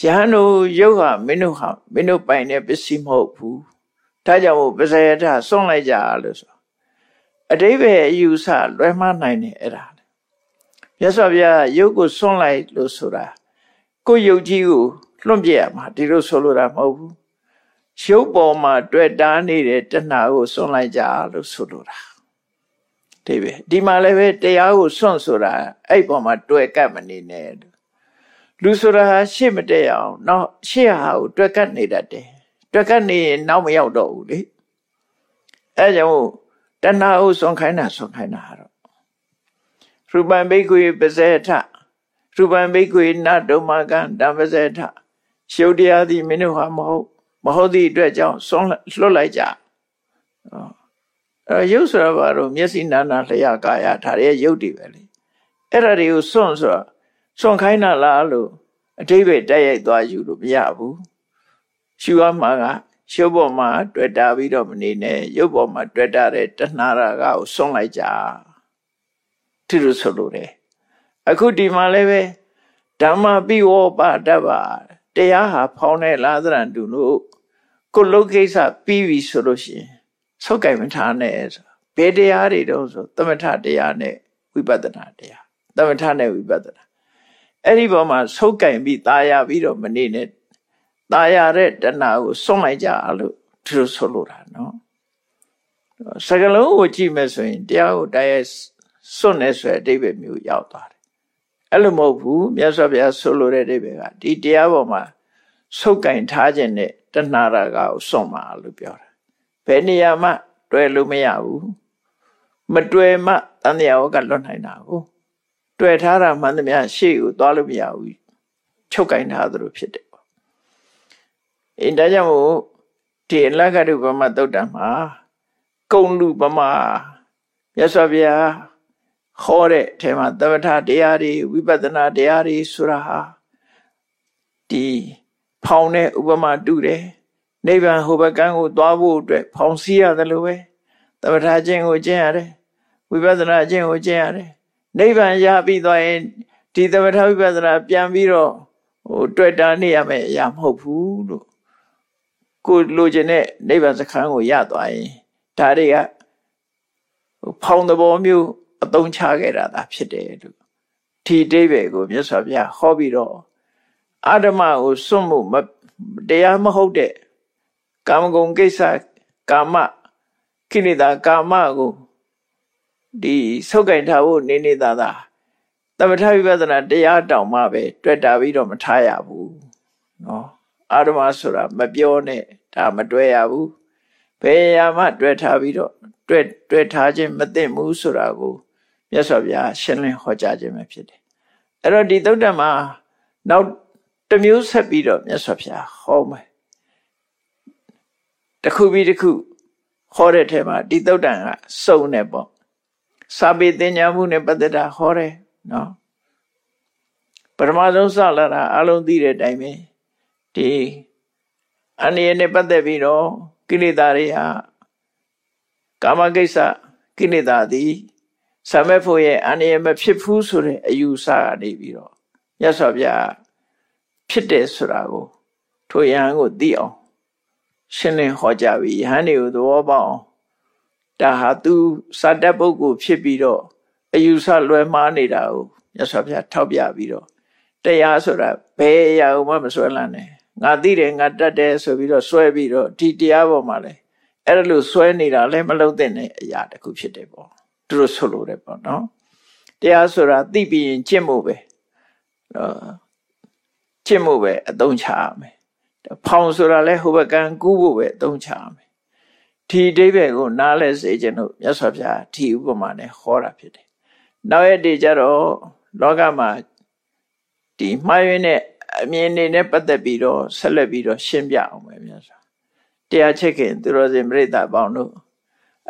ယဟန်တို့ရုပ်ဟာမင်းတို့ဟာမင်းတို့ပိုင်တဲ့ပစ္စည်းမဟုတ်ဘူးဒါကြောင့်ပဇယထစွန့်လိုက်ကြလို့ဆို အတိဘယ်အယူဆလွဲမှားနိုင်တယ်အဲ့ဒါမြတ်စွာဘုရားရုပ်ကိုစွန့်လိုက်လို့ဆိုတာကိုယ်ယုတ်ကြီးကိုလွန့်ပြရမှာဒီလိုဆိုလိုတာမဟုတ်ဘူးရုပ်ပေါ်မှာတွေ့တာနေတဲ့တဏှာကိုစွန့်လိုက်ကြလို့ဆိုလိုတာဒီပဲဒီမှာလည်းပဲတရားကိုစွန့်ဆိုတာအဲ့ပေါ်မှာတွေ့ကပ်မနေနဲ့လူဆိုတာရှေ့မတက်အောင်နောက်ရှေ့ဟာကိုတွေ့ကပ်နေတတ်တယ်တွေ့ကပ်နေရင်နောက်မရောက်တော့ဘူးလေအဲကြောင့် တဏှာကိုစွန့်ခိုင်းတာစွန့်ခိုင်းတာတော့ရရူပံဘိက္ခွေပဇေထရူပံဘိက္ခွေနတုမကံဓမ္မဇေထရှုပ်တရားသည်မင်းတို့ဟာမဟုတ်မဟုတ်သည့်အတွက်ကြောင့်ဆုံးလွတ်လိုက်ကြအဲရုပ်ဆိုတာဘာလို့မျက်စိနာနာလျှာကာယဒါတွေရုပ်တွေပဲလေအဲ့ဒါတွေကိုစွန့်ဆိုတော့စွန့်ခိုင်းတာလားလို့အတိပ္ပယ်တက်ရိုက်သွားယူလို့မရဘူးရှုရမှာက ရှုပ်ပေါ်မှာတွေ့တာပြီးတော့မနေနဲ့ရုပ်ပေါ်မှာတွေ့တာတဲ့တဏှာရာကကိုစွန့်လိုက်ကြသူတို့ဆိုလို့တယ်အခုဒီမှာလည်းပဲဓမ္မပိဝောပါတ္ဗတရားဟာဖောင်းတဲ့လာသရံတူလို့ကိုလုတ်ကိစ္စပြီးပြီဆိုလို့ရှိရင်ဆုတ်ကင်မထားနဲ့ဆိုဘယ်တရားတွေတုံးဆိုသမထတရားနဲ့ဝိပဿနာတရားသမထနဲ့ဝိပဿနာအဲ့ဒီပေါ်မှာဆုတ်ကင်ပြီးตายရပြီးတော့မနေနဲ့ ตายရတဲ့တဏှာကိုစွန့်လိုက်ကြလို့သူတို့ဆိုလိုတာနော်စကလုံးကိုကြည့်မယ်ဆိုရင်တရားကိုတရားစွန့်နေဆိုတဲ့အဓိပ္ပာယ်မျိုးရောက်သွားတယ်အဲ့လိုမဟုတ်ဘူးမြတ်စွာဘုရားဆိုလိုတဲ့အဓိပ္ပာယ်ကဒီတရားပေါ်မှာဆုတ်ကင်ထားခြင်းနဲ့တဏှာရာဂကိုစွန့်ပါလို့ပြောတာဘယ်နေရာမှတွယ်လို့မရဘူးမတွယ်မှတန်တရားဝကလွတ်နိုင်တာကိုတွေ့ထားတာမှန်သမျှရှေ့ကိုသွားလို့မရဘူးချုပ်ကင်ထားသလိုဖြစ်တယ်ပေါ့ အင်းဒါကြောင့်မို့ဒီအလကတုပမသုတ်တံမှာကုံလူပမာမြတ်စွာဘုရားဟောတဲ့အထဲမှာသမထတရားတွေဝိပဿနာတရားတွေဆိုတာဟာဒီဖောင်းတဲ့ဥပမာတူတယ်နိဗ္ဗာန်ဟိုဘက်ကန်းကိုသွားဖို့အတွက်ဖောင်းစည်းရတယ်လို့ပဲသမထခြင်းကိုကျင့်ရတယ်ဝိပဿနာခြင်းကိုကျင့်ရတယ်နိဗ္ဗာန်ရပြီးသွားရင်ဒီသမထဝိပဿနာပြန်ပြီးတော့ဟိုတွေ့တာနေရမယ်အရာမဟုတ်ဘူးလို့ ကိုလိုချင်တဲ့နိဗ္ဗာန်စခန်းကိုရသွားရင်ဒါတွေကဖောင်းသဘောမျိုးအသုံးချခဲ့တာသာဖြစ်တယ်လို့ဒီအိဗေကိုမြတ်စွာဘုရားဟောပြီးတော့အာဓမကိုစွန့်မှုတရားမဟုတ်တဲ့ကာမဂုဏ်ကိစ္စကာမကိလေသာကာမကိုဒီဆုတ်ကင်ထားဖို့နေနေသာသာသမထဝိပဿနာတရားတောင်မှပဲတွေ့တာပြီးတော့မထားရဘူးနော်အာရမဆိုတာမပြောနဲ့ ဒါမတွေ့ရဘူးဘယ်ရာမှတွေ့ထားပြီးတော့တွေ့တွေ့ထားခြင်းမသိဘူးဆိုတာကိုမြတ်စွာဘုရားရှင်းလင်းဟောကြားခြင်းပဲဖြစ်တယ်အဲ့တော့ဒီသုတ္တမှာနောက်တစ်မျိုးဆက်ပြီးတော့မြတ်စွာဘုရားဟောမယ်တစ်ခုပြီးတစ်ခုဟောတဲ့ထဲမှာဒီသုတ်တန်ကစုံနေပေါ့စာပေတင်ညာမှုနဲ့ပတ်သက်တာဟောတယ်နော်ပထမဆုံးစလာတာအလုံးသိတဲ့အတိုင်းပဲဒီ အနည်းနဲ့ပတ်သက်ပြီးတော့ကိလေသာတွေဟာကာမကိစ္စကိလေသာသည်ဆံမဲ့ဖို့ရဲ့အနည်းမဖြစ်ဘူးဆိုတဲ့အယူဆကနေပြီးတော့မြတ်စွာဘုရားဖြစ်တယ်ဆိုတာကိုထိုယဟန်ကိုသိအောင်ရှင်းလင်းဟောကြားပြီးယဟန်တွေကိုသဘောပေါက်အောင်ဒါဟာသူစာတတ်ပုဂ္ဂိုလ်ဖြစ်ပြီးတော့အယူဆလွဲမှားနေတာကိုမြတ်စွာဘုရားထောက်ပြပြီးတော့တရားဆိုတာဘယ်အရာမှမဆွဲလန်းနဲ့ ငါသိတယ်ငါတတ်တယ်ဆိုပြီးတော့ဆွဲပြီးတော့ဒီတရားပေါ်မှာလဲအဲ့ဒါလို့ဆွဲနေတာလည်းမလုံးတဲ့အရာတစ်ခုဖြစ်တယ်ပေါ့သူတို့ဆိုလိုတယ်ပေါ့နော်တရားဆိုတာသိပြီးရင်ကျင့်မှုပဲကျင့်မှုပဲအသုံးချရမယ်ဖောင်ဆိုတာလဲဟိုဘကံကူးဖို့ပဲအသုံးချရမယ်ဒီအဓိပ္ပာယ်ကိုနားလဲစေခြင်းလို့မြတ်စွာဘုရားဒီဥပမာနဲ့ဟောတာဖြစ်တယ်နောက်ရက်တည်းကျတော့လောကမှာဒီမှားယွင်းတဲ့ အမြင်တွေနဲ့ပတ်သက်ပြီးတော့ဆက်လက်ပြီးတော့ရှင်းပြအောင်ပဲမြတ်စွာတရားချက်ခင်သူတော်စင်ပြိဿပေါင်းတို့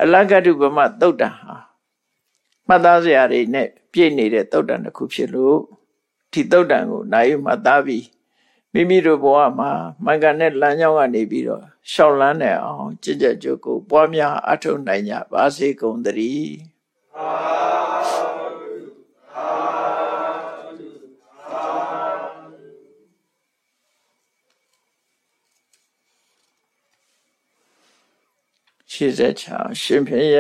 အလကတုပမသုတ်တံဟာမှတ်သားစရာတွေနဲ့ပြည့်နေတဲ့သုတ်တံတစ်ခုဖြစ်လို့ဒီသုတ်တံကိုနိုင်မှတ်သားပြီးမိမိတို့ဘဝမှာမင်္ဂန်တဲ့လမ်းကြောင်းကနေပြီးတော့ရှောက်လန်းနေအောင်ကြည်ကြကြုတ်ကိုပွားများအထောက်နိုင်ကြပါစေကုန်သတည်း ရှိစေချာရှင်ဖေယ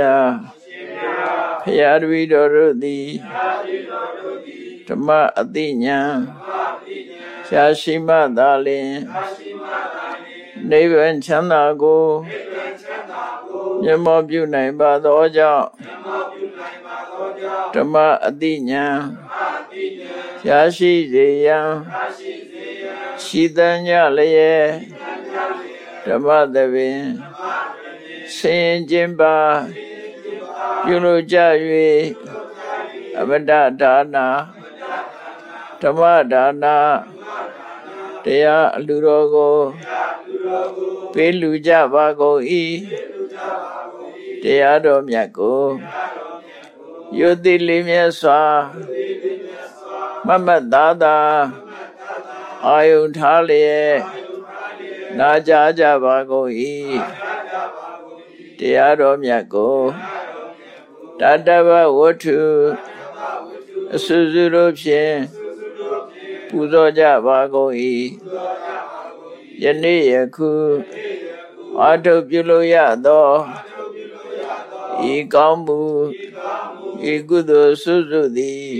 ဖရာတပည့်တော်တို့သည်ဓမ္မအတိညာရှားရှိမှသာလင်နိဗ္ဗာန်ချမ်းသာကိုမျက်မှောက်ပြုနိုင်ပါသောကြောင့်ဓမ္မအတိညာရှားရှိစေရန်ရှိတန်ကြလျက်ဓမ္မသဘင် ဆင်ခြင်းပါပြုလို့ကြ၍အမတဒါနာဓမ္မဒါနာတရားအလူတော်ကိုပေးလူကြပါကုန်၏တရားတော်မြတ်ကိုယုတိလေးမြတ်စွာမမတ်သားသာအာယုထားလျက်နာကြားကြပါကုန်၏ တရားတော်မြတ်ကိုတတဗဝတ္ထုအစွစုတို့ဖြင့်ပူဇော်ကြပါကုန်၏ယနေ့ယခုအာထုပြုလို့ရသောဤကောင်းမှုဤကုသိုလ်စွစုသည်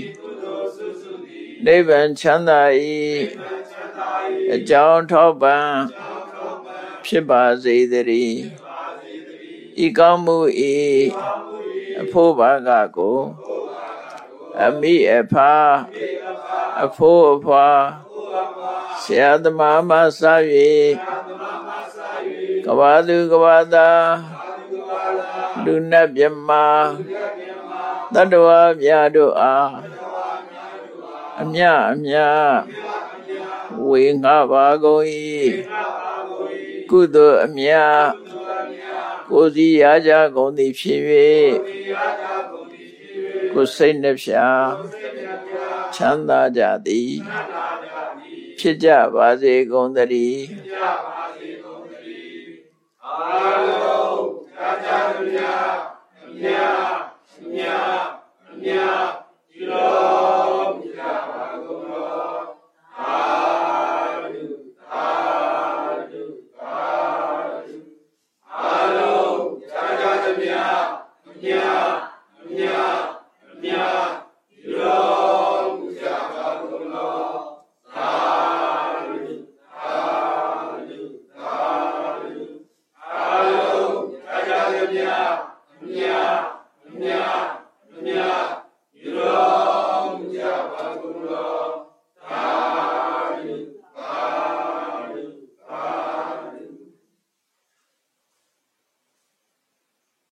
နိဗ္ဗာန်ချမ်းသာ၏အကြောင်းထောက်ပံ့ဖြစ်ပါစေတည်း ဤကောင်းမှုဤအဖို့ဘာကကိုအမိအဖာအဖို့အဖွာဆရာသမားမဆာ၍ကဘာသူကဘာသာလူနတ်မြမတတ္တဝါများတို့အားအမြအမြဝေငှပါကုန်၏ကုသိုလ်အမြ ကိုစီရာကြကုန်သည်ဖြစ်၍ကိုစိတ်နှဖျားချမ်းသာကြသည်ဖြစ်ကြပါစေကုန်သတည်းအာလုံးသာကြမြာမြာမြာမြာဒီလိုမြာပါကုန်တော်အာလူသာ